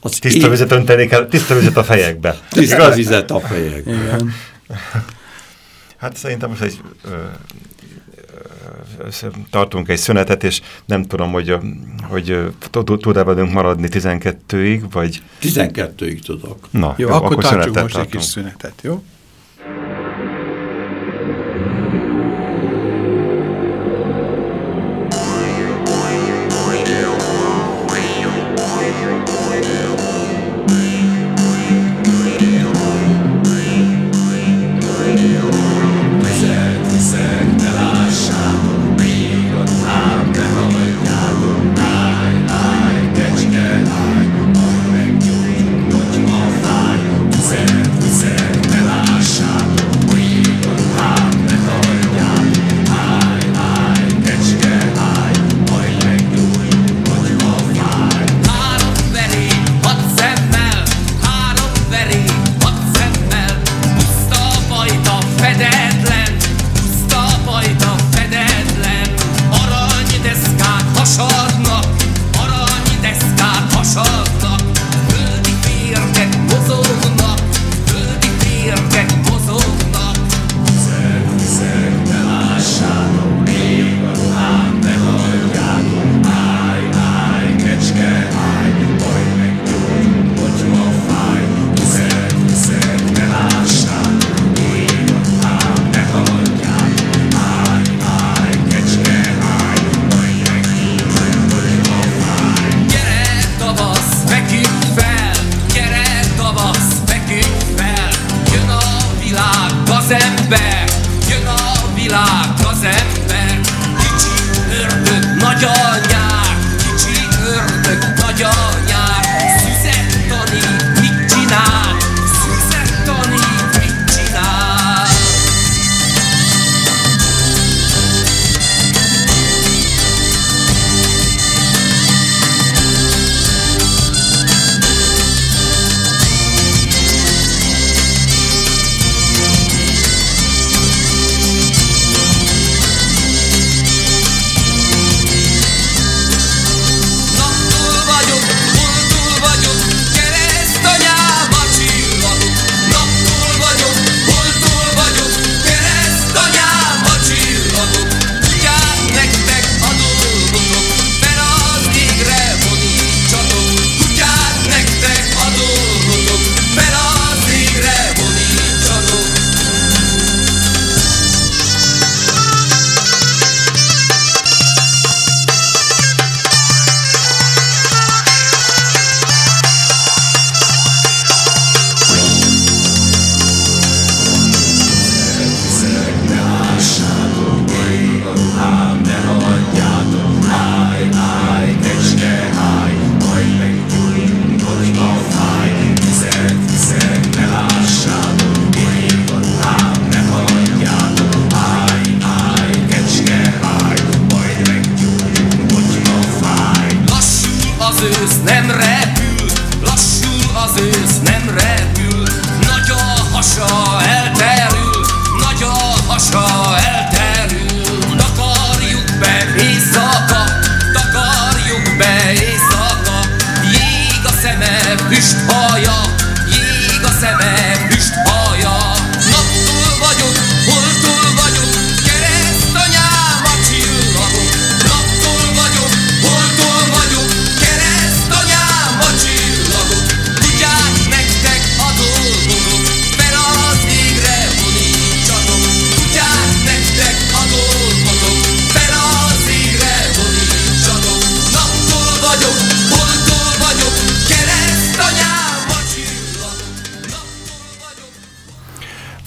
Az tiszta én... vizet önteni kell, tiszta vizet a fejekbe. Tiszta vizet a fejekbe. Igen. Hát szerintem most egy tartunk egy szünetet, és nem tudom, hogy, hogy tud-e velünk maradni 12-ig, vagy... 12-ig tudok. Na, jó, jó akkor, akkor tartsuk most egy kis szünetet, jó?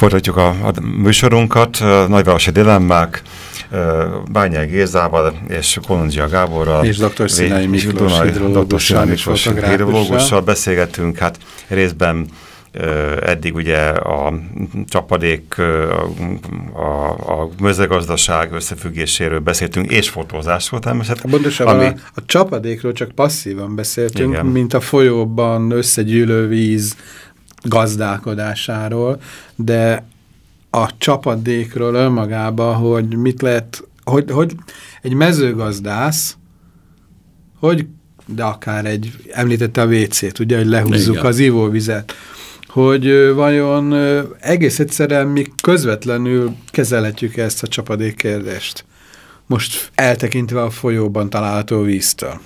Folytatjuk a, a műsorunkat, Nagyvárosi Dilemmák, Bányai Gézával és Kolondzsia Gáborral. És dr. Színai Vé- Miklós Dunai- hidrológussal dr. Színai és Miklós hidrológussal beszélgettünk, hát részben eddig ugye a csapadék, ö, a, a mezőgazdaság összefüggéséről beszéltünk, és fotózásról természetesen. Pontosabban ami- a, a csapadékról csak passzívan beszéltünk, Igen. mint a folyóban összegyűlő víz gazdálkodásáról, de a csapadékról önmagában, hogy mit lehet, hogy, hogy egy mezőgazdász, hogy, de akár egy, említette a WC-t, ugye, hogy lehúzzuk Igen. az ivóvizet, hogy vajon egész egyszerűen mi közvetlenül kezelhetjük ezt a csapadék kérdést. Most eltekintve a folyóban található víztől.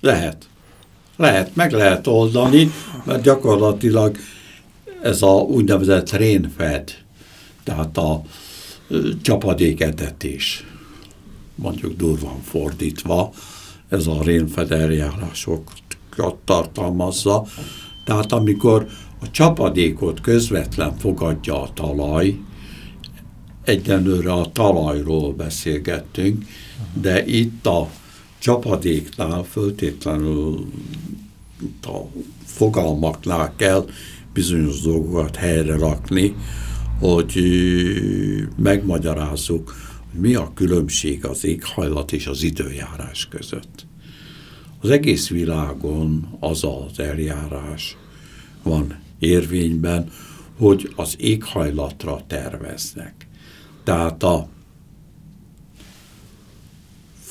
Lehet. Lehet, meg lehet oldani, mert gyakorlatilag ez a úgynevezett rainfed, tehát a csapadéketetés, mondjuk durvan fordítva, ez a rainfed eljárásokat tartalmazza. Tehát amikor a csapadékot közvetlen fogadja a talaj, egyenlőre a talajról beszélgettünk, de itt a csapadéknál föltétlenül a fogalmaknál kell bizonyos dolgokat helyre rakni, hogy megmagyarázzuk, hogy mi a különbség az éghajlat és az időjárás között. Az egész világon az az eljárás van érvényben, hogy az éghajlatra terveznek. Tehát a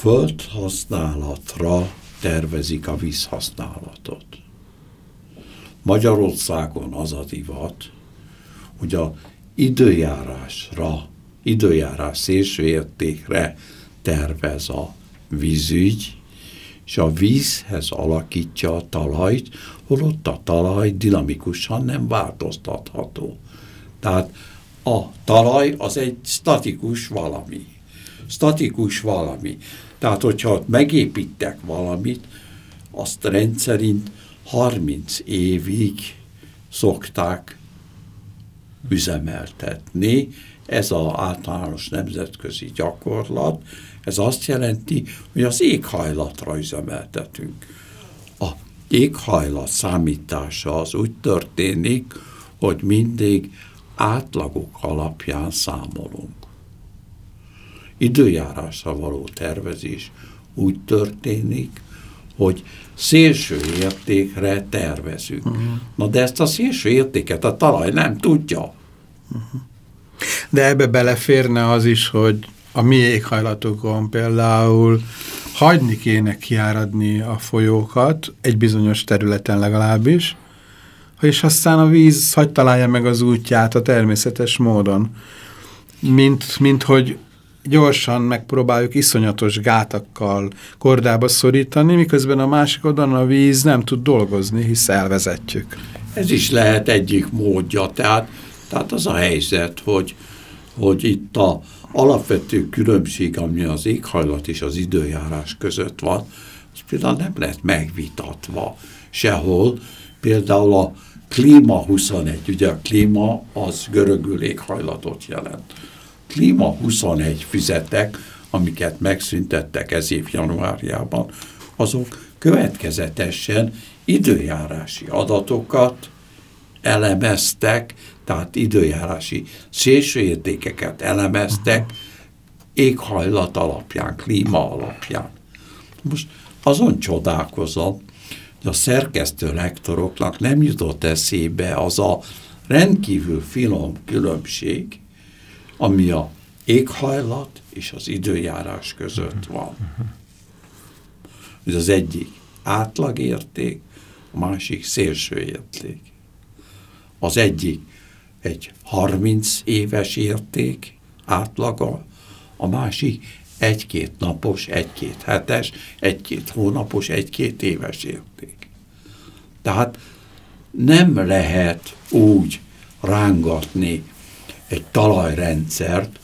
földhasználatra tervezik a vízhasználatot. Magyarországon az a divat, hogy a időjárásra, időjárás szélsőértékre tervez a vízügy, és a vízhez alakítja a talajt, holott a talaj dinamikusan nem változtatható. Tehát a talaj az egy statikus valami. Statikus valami. Tehát, hogyha ott megépítek valamit, azt rendszerint 30 évig szokták üzemeltetni. Ez az általános nemzetközi gyakorlat. Ez azt jelenti, hogy az éghajlatra üzemeltetünk. A éghajlat számítása az úgy történik, hogy mindig átlagok alapján számolunk. Időjárásra való tervezés úgy történik, hogy szélső értékre tervezünk. Uh-huh. Na de ezt a szélső értéket a talaj nem tudja. De ebbe beleférne az is, hogy a mi éghajlatokon például hagyni kéne kiáradni a folyókat, egy bizonyos területen legalábbis, és aztán a víz hagy találja meg az útját a természetes módon. Mint, mint hogy gyorsan megpróbáljuk iszonyatos gátakkal kordába szorítani, miközben a másik oldalon a víz nem tud dolgozni, hisz elvezetjük. Ez is lehet egyik módja. Tehát, tehát az a helyzet, hogy, hogy itt a alapvető különbség, ami az éghajlat és az időjárás között van, az például nem lett megvitatva sehol. Például a klíma 21, ugye a klíma az görögül éghajlatot jelent. Klíma 21 fizetek, amiket megszüntettek ez év januárjában, azok következetesen időjárási adatokat elemeztek, tehát időjárási szélsőértékeket elemeztek éghajlat alapján, klíma alapján. Most azon csodálkozom, de a szerkesztő lektoroknak nem jutott eszébe az a rendkívül finom különbség, ami a éghajlat és az időjárás között van. Ez az egyik átlagérték, a másik szélső érték. Az egyik egy 30 éves érték átlaga, a másik egy-két napos, egy-két hetes, egy-két hónapos, egy-két éves érték. Tehát nem lehet úgy rángatni egy talajrendszert,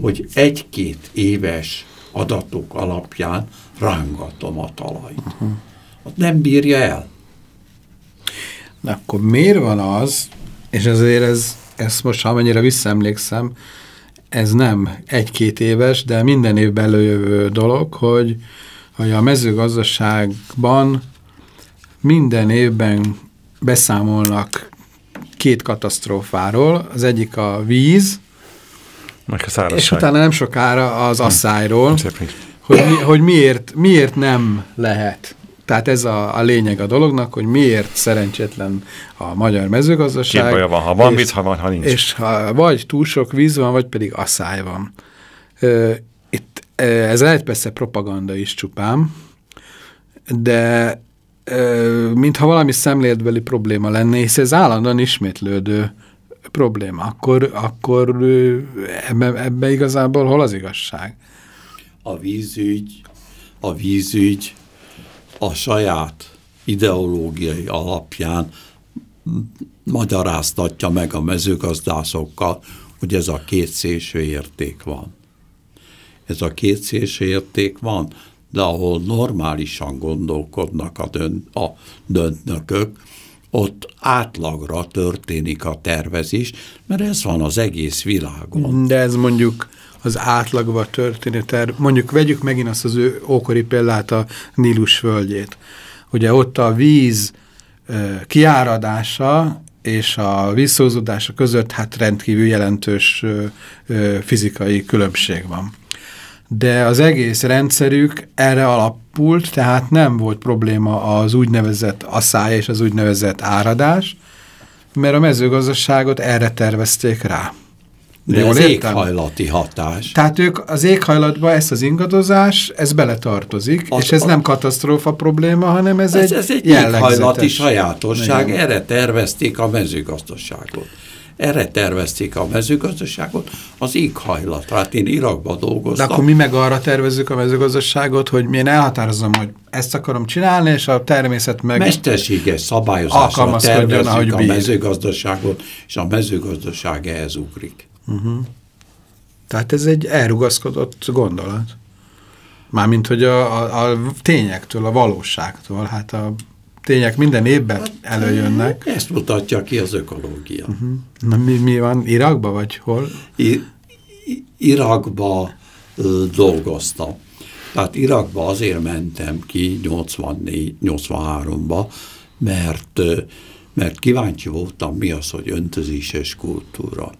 hogy egy-két éves adatok alapján rángatom a talajt. Uh -huh. Nem bírja el. De akkor miért van az, és ezért ez, ezt most, ha amennyire visszaemlékszem, ez nem egy-két éves, de minden évben előjövő dolog, hogy, hogy a mezőgazdaságban minden évben beszámolnak két katasztrófáról. Az egyik a víz, meg a szárazság. És utána nem sokára az asszályról, hogy, mi, hogy miért, miért nem lehet. Tehát ez a, a lényeg a dolognak, hogy miért szerencsétlen a magyar mezőgazdaság. Két baja van, ha van és, víz, ha van, ha nincs. És ha vagy túl sok víz van, vagy pedig asszály van. Itt, ez lehet persze propaganda is csupán, de mintha valami szemléletbeli probléma lenne, és ez állandóan ismétlődő probléma, akkor, akkor ebbe, ebbe igazából hol az igazság? A vízügy, a vízügy a saját ideológiai alapján magyaráztatja meg a mezőgazdászokkal, hogy ez a két szélső érték van. Ez a két szélső érték van, de ahol normálisan gondolkodnak a, dönt, a döntnökök, ott átlagra történik a tervezés, mert ez van az egész világon. De ez mondjuk az átlagba történő terv, mondjuk vegyük megint azt az ő ókori példát, a Nílus földjét. Ugye ott a víz kiáradása és a vízszózódása között hát rendkívül jelentős fizikai különbség van de az egész rendszerük erre alapult, tehát nem volt probléma az úgynevezett asszály és az úgynevezett áradás, mert a mezőgazdaságot erre tervezték rá. De Jól az értem? éghajlati hatás. Tehát ők az éghajlatba ezt az ingadozás, ez beletartozik, az, és ez a, nem katasztrófa probléma, hanem ez, ez egy Ez egy éghajlati sajátosság, Igen. erre tervezték a mezőgazdaságot. Erre tervezték a mezőgazdaságot, az éghajlat. Hát én Irakban dolgoztam. De akkor mi meg arra tervezzük a mezőgazdaságot, hogy én elhatározom, hogy ezt akarom csinálni, és a természet meg... Mesterséges szabályozásra tervezzük ahogy a mezőgazdaságot, és a mezőgazdaság ehhez ugrik. Uh mhm. -huh. Tehát ez egy elrugaszkodott gondolat. Mármint, hogy a, a, a tényektől, a valóságtól, hát a tények minden évben hát, előjönnek. Ezt mutatja ki az ökológia. Uh -huh. Na mi, mi van? Irakba vagy hol? I, Irakba ö, dolgoztam. Tehát Irakba azért mentem ki 84-83-ba, mert, mert kíváncsi voltam, mi az, hogy öntözéses kultúra.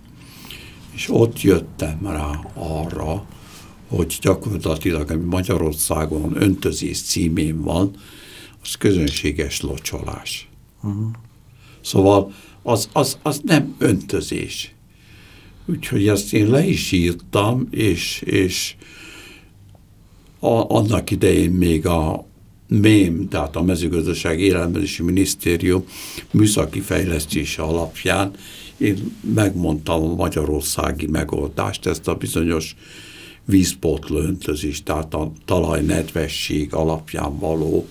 És ott jöttem rá arra, hogy gyakorlatilag Magyarországon öntözés címén van, az közönséges locsolás. Uh -huh. Szóval az, az, az nem öntözés. Úgyhogy ezt én le is írtam, és, és a, annak idején még a MÉM, tehát a mezőgazdaság élelmezési minisztérium műszaki fejlesztése alapján én megmondtam a magyarországi megoldást, ezt a bizonyos vízpotló öntözést, tehát a talaj nedvesség alapján való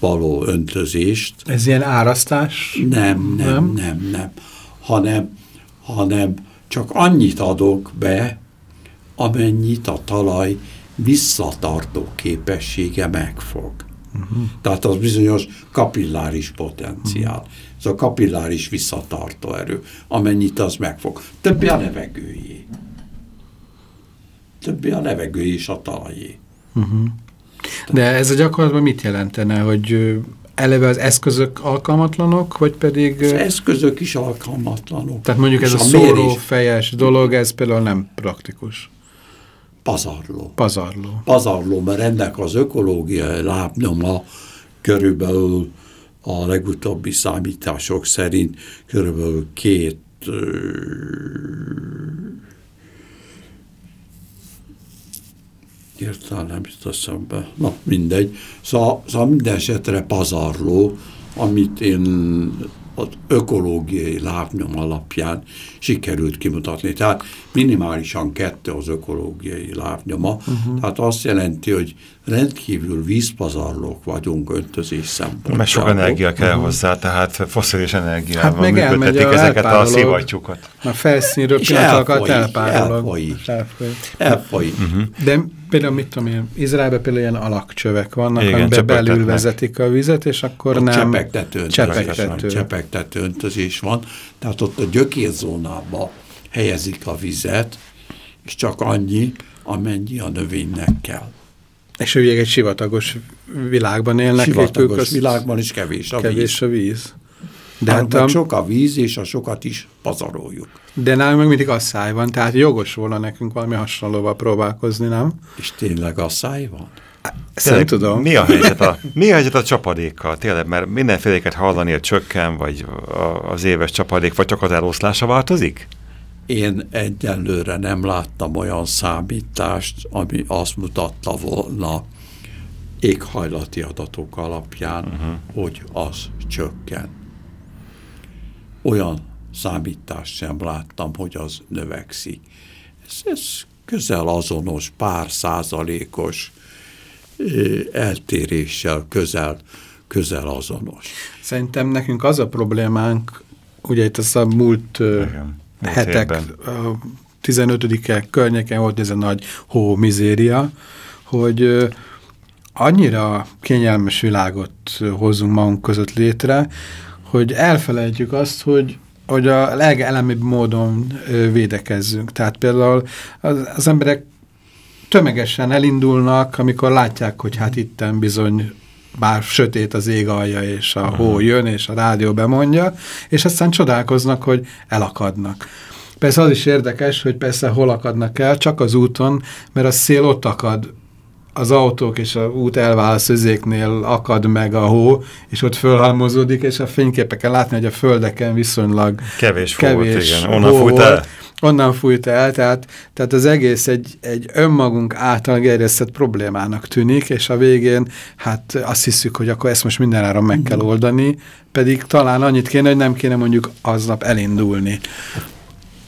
való öntözést. Ez ilyen árasztás? Nem, nem, nem, nem, nem. Hanem, hanem csak annyit adok be, amennyit a talaj visszatartó képessége megfog. Uh -huh. Tehát az bizonyos kapilláris potenciál. Uh -huh. Ez a kapilláris visszatartó erő, amennyit az megfog. Többi a levegőjé. Többi a levegőjé és a talajé. Uh -huh. De ez a gyakorlatban mit jelentene, hogy eleve az eszközök alkalmatlanok, vagy pedig... Az eszközök is alkalmatlanok. Tehát mondjuk ez a, a szórófejes dolog, ez például nem praktikus. Pazarló. Pazarló. Pazarló, mert ennek az ökológiai lábnyoma körülbelül a legutóbbi számítások szerint körülbelül két Értelem nem jut eszembe. Na, mindegy. Szóval, szóval minden esetre pazarló, amit én az ökológiai lábnyom alapján sikerült kimutatni. Tehát minimálisan kettő az ökológiai lábnyoma. Uh-huh. Tehát azt jelenti, hogy rendkívül vízpazarlók vagyunk öntözés szempontjából. Mert sok energia kell uh-huh. hozzá, tehát foszilis energiával hát működtetik ezeket a szivattyúkat. A felszínről pillanatokat elpárolog. Elfolyik. Elfolyik. Uh-huh. De például mit tudom én, Izraelben például ilyen alakcsövek vannak, Igen, amiben belül vezetik a vizet, és akkor Ott nem... csepegtető, Csepegtető. csepegtető öntözés van, tehát ott a gyökérzónába helyezik a vizet, és csak annyi, amennyi a növénynek kell. És ők egy sivatagos világban élnek. Sivatagos ők az világban is kevés a kevés víz. a víz. De hát a, sok a víz, és a sokat is pazaroljuk. de nálunk meg mindig asszály van, tehát jogos volna nekünk valami hasonlóval próbálkozni, nem? És tényleg a száj van? Ezt nem tudom. Mi a helyzet a, mi a, helyzet a csapadékkal? Tényleg, mert mindenféléket hallani, hogy csökken, vagy a- az éves csapadék, vagy csak az eloszlása változik? Én egyelőre nem láttam olyan számítást, ami azt mutatta volna éghajlati adatok alapján, uh-huh. hogy az csökken. Olyan számítást sem láttam, hogy az növekszik. Ez, ez közel azonos, pár százalékos eltéréssel közel, közel azonos. Szerintem nekünk az a problémánk, ugye itt az a múlt Igen, múlt hetek, évben. a 15-e környéken volt ez a nagy hó mizéria, hogy annyira kényelmes világot ö, hozzunk magunk között létre, hogy elfelejtjük azt, hogy hogy a legelemibb módon védekezzünk. Tehát például az, az emberek tömegesen elindulnak, amikor látják, hogy hát itten bizony bár sötét az ég alja, és a hó jön, és a rádió bemondja, és aztán csodálkoznak, hogy elakadnak. Persze az is érdekes, hogy persze hol akadnak el, csak az úton, mert a szél ott akad, az autók és a út elválasztőzéknél akad meg a hó, és ott fölhalmozódik, és a fényképeken látni, hogy a földeken viszonylag Kevés, kevés volt, igen. Onnan hó fújt el. volt. Onnan fújt el, tehát, tehát az egész egy, egy önmagunk által gerjesztett problémának tűnik, és a végén hát azt hiszük, hogy akkor ezt most mindenáron meg kell oldani, pedig talán annyit kéne, hogy nem kéne mondjuk aznap elindulni.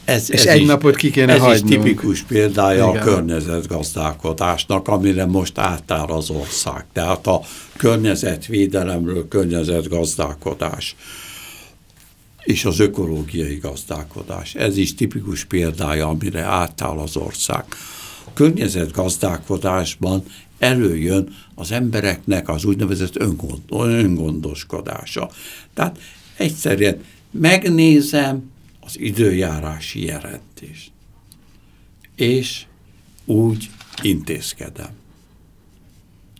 Ez, És egy napot ki kéne ez hagynunk. is tipikus példája Igen. a környezetgazdálkodásnak, amire most átáll az ország. Tehát a környezetvédelemről környezetgazdálkodás és az ökológiai gazdálkodás. Ez is tipikus példája, amire átáll az ország. A környezetgazdálkodásban előjön az embereknek az úgynevezett öngond, öngondoskodása. Tehát egyszerűen megnézem az időjárási jelentést, és úgy intézkedem.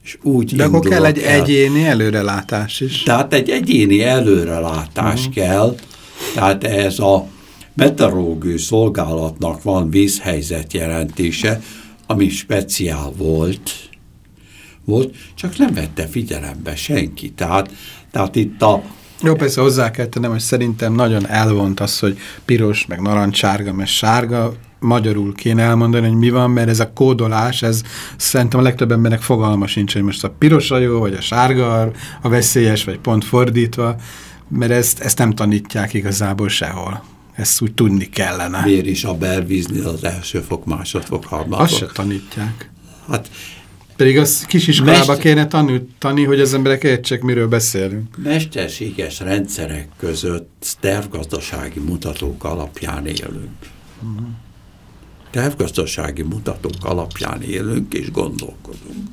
És úgy De akkor kell egy el. egyéni előrelátás is. Tehát egy egyéni előrelátás uh-huh. kell, tehát ez a meteorológiai szolgálatnak van vízhelyzet jelentése, ami speciál volt, volt, csak nem vette figyelembe senki. Tehát, tehát itt a Jó, persze hozzá kell tennem, hogy szerintem nagyon elvont az, hogy piros, meg narancssárga, meg sárga, magyarul kéne elmondani, hogy mi van, mert ez a kódolás, ez szerintem a legtöbb embernek fogalma sincs, hogy most a piros a jó, vagy a sárga a- veszélyes, vagy pont fordítva, mert ezt, ezt nem tanítják igazából sehol. Ezt úgy tudni kellene. miért is a belvíznél az első fok, másodfok, harmadfok. Azt se tanítják. Hát Pedig az kisiskolában Mester- kéne tanítani, hogy az emberek értsék, miről beszélünk. mesterséges rendszerek között tervgazdasági mutatók alapján élünk. Tervgazdasági mutatók alapján élünk és gondolkodunk.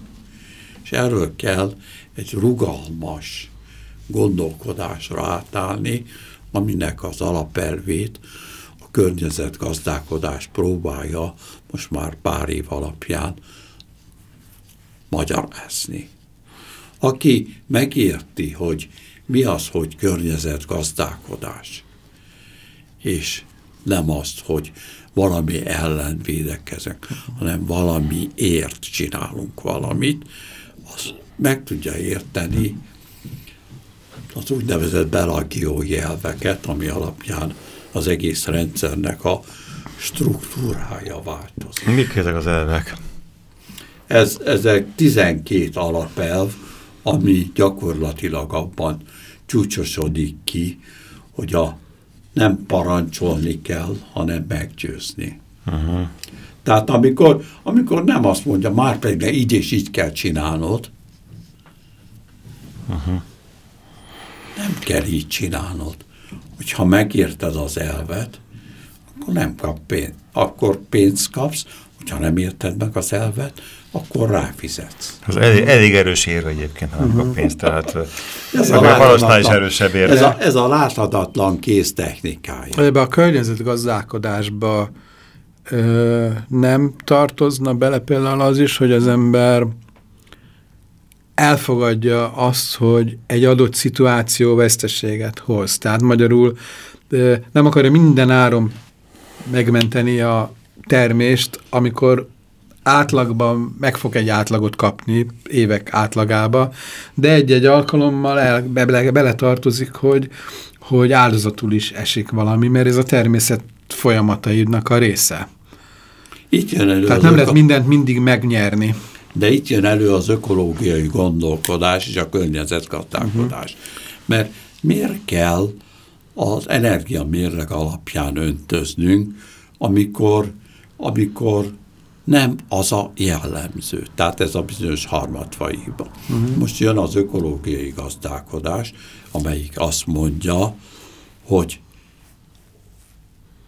És erről kell egy rugalmas gondolkodásra átállni, aminek az alapelvét a környezetgazdálkodás próbálja most már pár év alapján magyarázni. Aki megérti, hogy mi az, hogy környezetgazdálkodás, és nem azt, hogy valami ellen védekezek, hanem valamiért csinálunk valamit, az meg tudja érteni az úgynevezett Bellagio jelveket, ami alapján az egész rendszernek a struktúrája változik. Mik ezek az elvek? Ez, ezek 12 alapelv, ami gyakorlatilag abban csúcsosodik ki, hogy a nem parancsolni kell, hanem meggyőzni. Uh-huh. Tehát amikor, amikor nem azt mondja, már pedig de így és így kell csinálnod, uh-huh. nem kell így csinálnod. Hogyha megérted az elvet, akkor nem kap pénzt. Akkor pénzt kapsz, hogyha nem érted meg az elvet, akkor ráfizetsz. Ez elég, elég erős érve egyébként, ha nem kap pénzt, tehát ez a valószínűleg is erősebb érve. Ez a, ez a láthatatlan kész technikája. Ebbe a környezetgazdálkodásba ö, nem tartozna bele például az is, hogy az ember elfogadja azt, hogy egy adott szituáció veszteséget hoz. Tehát magyarul ö, nem akarja minden áron megmenteni a termést, amikor átlagban meg fog egy átlagot kapni évek átlagába, de egy-egy alkalommal el, be, beletartozik, hogy, hogy áldozatul is esik valami, mert ez a természet folyamataidnak a része. Itt jön elő Tehát nem lehet mindent mindig megnyerni. De itt jön elő az ökológiai gondolkodás és a környezetgazdálkodás. Uh -huh. Mert miért kell az energiamérleg alapján öntöznünk, amikor, amikor nem az a jellemző. Tehát ez a bizonyos harmadfaiba. Uh -huh. Most jön az ökológiai gazdálkodás, amelyik azt mondja, hogy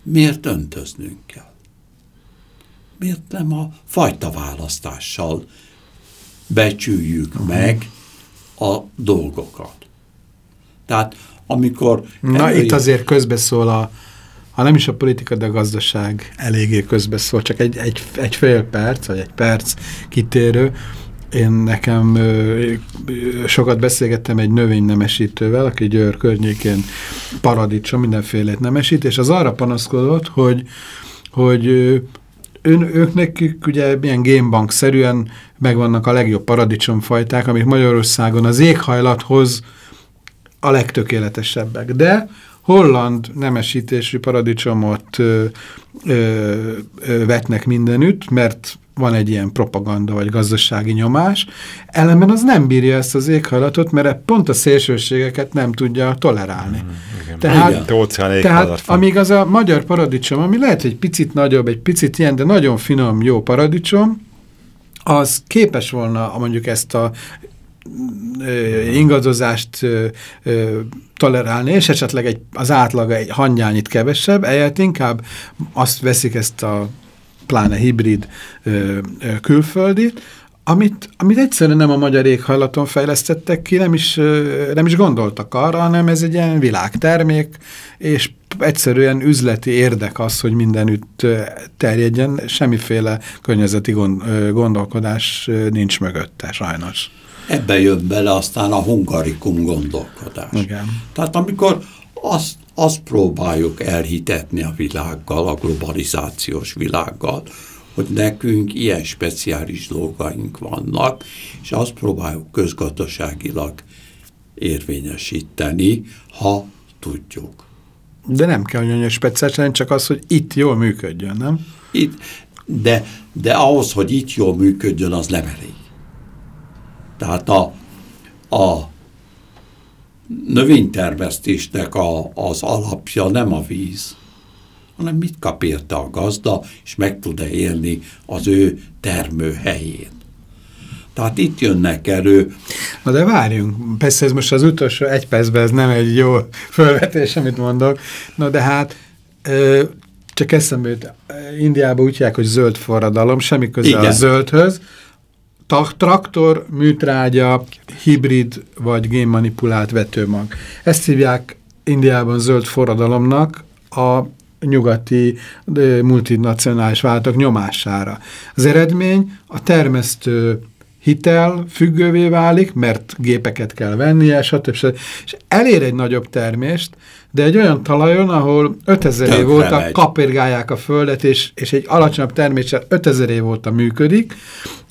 miért öntöznünk kell? Miért nem a fajta választással becsüljük uh -huh. meg a dolgokat? Tehát amikor... Na itt azért közbeszól a ha nem is a politika, de a gazdaság eléggé közbeszól, csak egy, egy, egy fél perc, vagy egy perc kitérő. Én nekem ö, sokat beszélgettem egy növénynemesítővel, aki Győr környékén paradicsom, mindenfélét nemesít, és az arra panaszkodott, hogy, hogy ön, ők nekik ugye milyen gémbank-szerűen megvannak a legjobb paradicsomfajták, amik Magyarországon az éghajlathoz a legtökéletesebbek. De holland nemesítésű paradicsomot ö, ö, ö, vetnek mindenütt, mert van egy ilyen propaganda vagy gazdasági nyomás, ellenben az nem bírja ezt az éghajlatot, mert pont a szélsőségeket nem tudja tolerálni. Mm, igen. Tehát, igen. tehát amíg az a magyar paradicsom, ami lehet egy picit nagyobb, egy picit ilyen, de nagyon finom, jó paradicsom, az képes volna mondjuk ezt a ingadozást tolerálni, és esetleg egy, az átlaga egy hangyányit kevesebb, ehelyett inkább azt veszik ezt a pláne hibrid külföldit, amit, amit egyszerűen nem a magyar éghajlaton fejlesztettek ki, nem is, nem is gondoltak arra, hanem ez egy ilyen világtermék, és egyszerűen üzleti érdek az, hogy mindenütt terjedjen, semmiféle környezeti gondolkodás nincs mögötte, sajnos. Ebbe jön bele aztán a hungarikum gondolkodás. Igen. Tehát amikor azt, azt próbáljuk elhitetni a világgal, a globalizációs világgal, hogy nekünk ilyen speciális dolgaink vannak, és azt próbáljuk közgazdaságilag érvényesíteni, ha tudjuk. De nem kell, olyan speciális csak az, hogy itt jól működjön, nem? Itt, de, de ahhoz, hogy itt jól működjön, az nem elég. Tehát a, a növénytermesztésnek a, az alapja nem a víz, hanem mit kap érte a gazda, és meg tud-e élni az ő termőhelyén. Tehát itt jönnek elő. Na de várjunk, persze ez most az utolsó egy percben, ez nem egy jó felvetés, amit mondok. Na de hát ö, csak eszembe jut, Indiában úgy hívják, hogy zöld forradalom, semmi köze Igen. a zöldhöz, traktor, műtrágya, hibrid vagy génmanipulált vetőmag. Ezt hívják Indiában zöld forradalomnak a nyugati multinacionális vállalatok nyomására. Az eredmény a termesztő hitel függővé válik, mert gépeket kell vennie, stb. És elér egy nagyobb termést, de egy olyan talajon, ahol 5000 év óta kapirgálják a földet, és, és egy alacsonyabb terméssel 5000 év óta működik,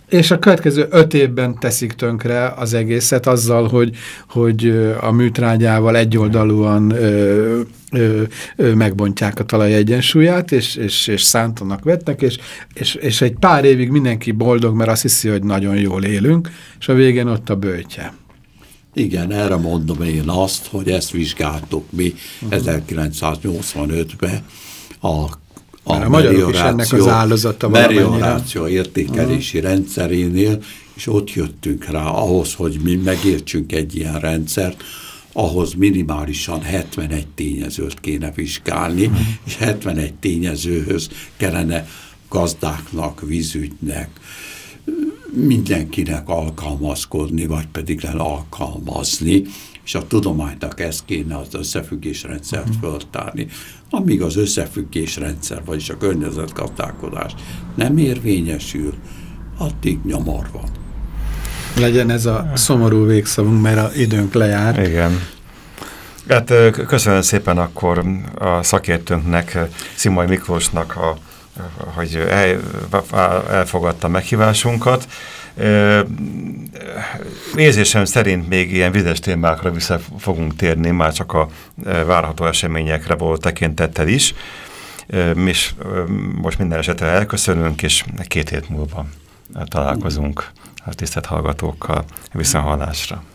És a következő öt évben teszik tönkre az egészet azzal, hogy, hogy a műtrágyával egyoldalúan ö, ö, ö, megbontják a talaj egyensúlyát, és, és, és szántanak vetnek, és, és, és egy pár évig mindenki boldog, mert azt hiszi, hogy nagyon jól élünk, és a végén ott a bőtje. Igen, erre mondom én azt, hogy ezt vizsgáltuk mi uh -huh. 1985-ben a a, a magyarok is ennek az áldozata valamennyire. értékelési uh -huh. rendszerénél, és ott jöttünk rá ahhoz, hogy mi megértsünk egy ilyen rendszert, ahhoz minimálisan 71 tényezőt kéne vizsgálni, uh -huh. és 71 tényezőhöz kellene gazdáknak, vízügynek, mindenkinek alkalmazkodni, vagy pedig el alkalmazni, és a tudománynak ezt kéne az összefüggésrendszert -huh. föltárni. Amíg az összefüggésrendszer, vagyis a környezetgazdálkodás nem érvényesül, addig nyomor van. Legyen ez a szomorú végszavunk, mert a időnk lejár. Igen. Hát köszönöm szépen akkor a szakértőnknek, Szimai Miklósnak, a, hogy el, elfogadta meghívásunkat. Érzésem szerint még ilyen vizes témákra vissza fogunk térni, már csak a várható eseményekre volt tekintettel is. Mi is most minden esetre elköszönünk, és két hét múlva találkozunk a tisztelt hallgatókkal viszonhallásra.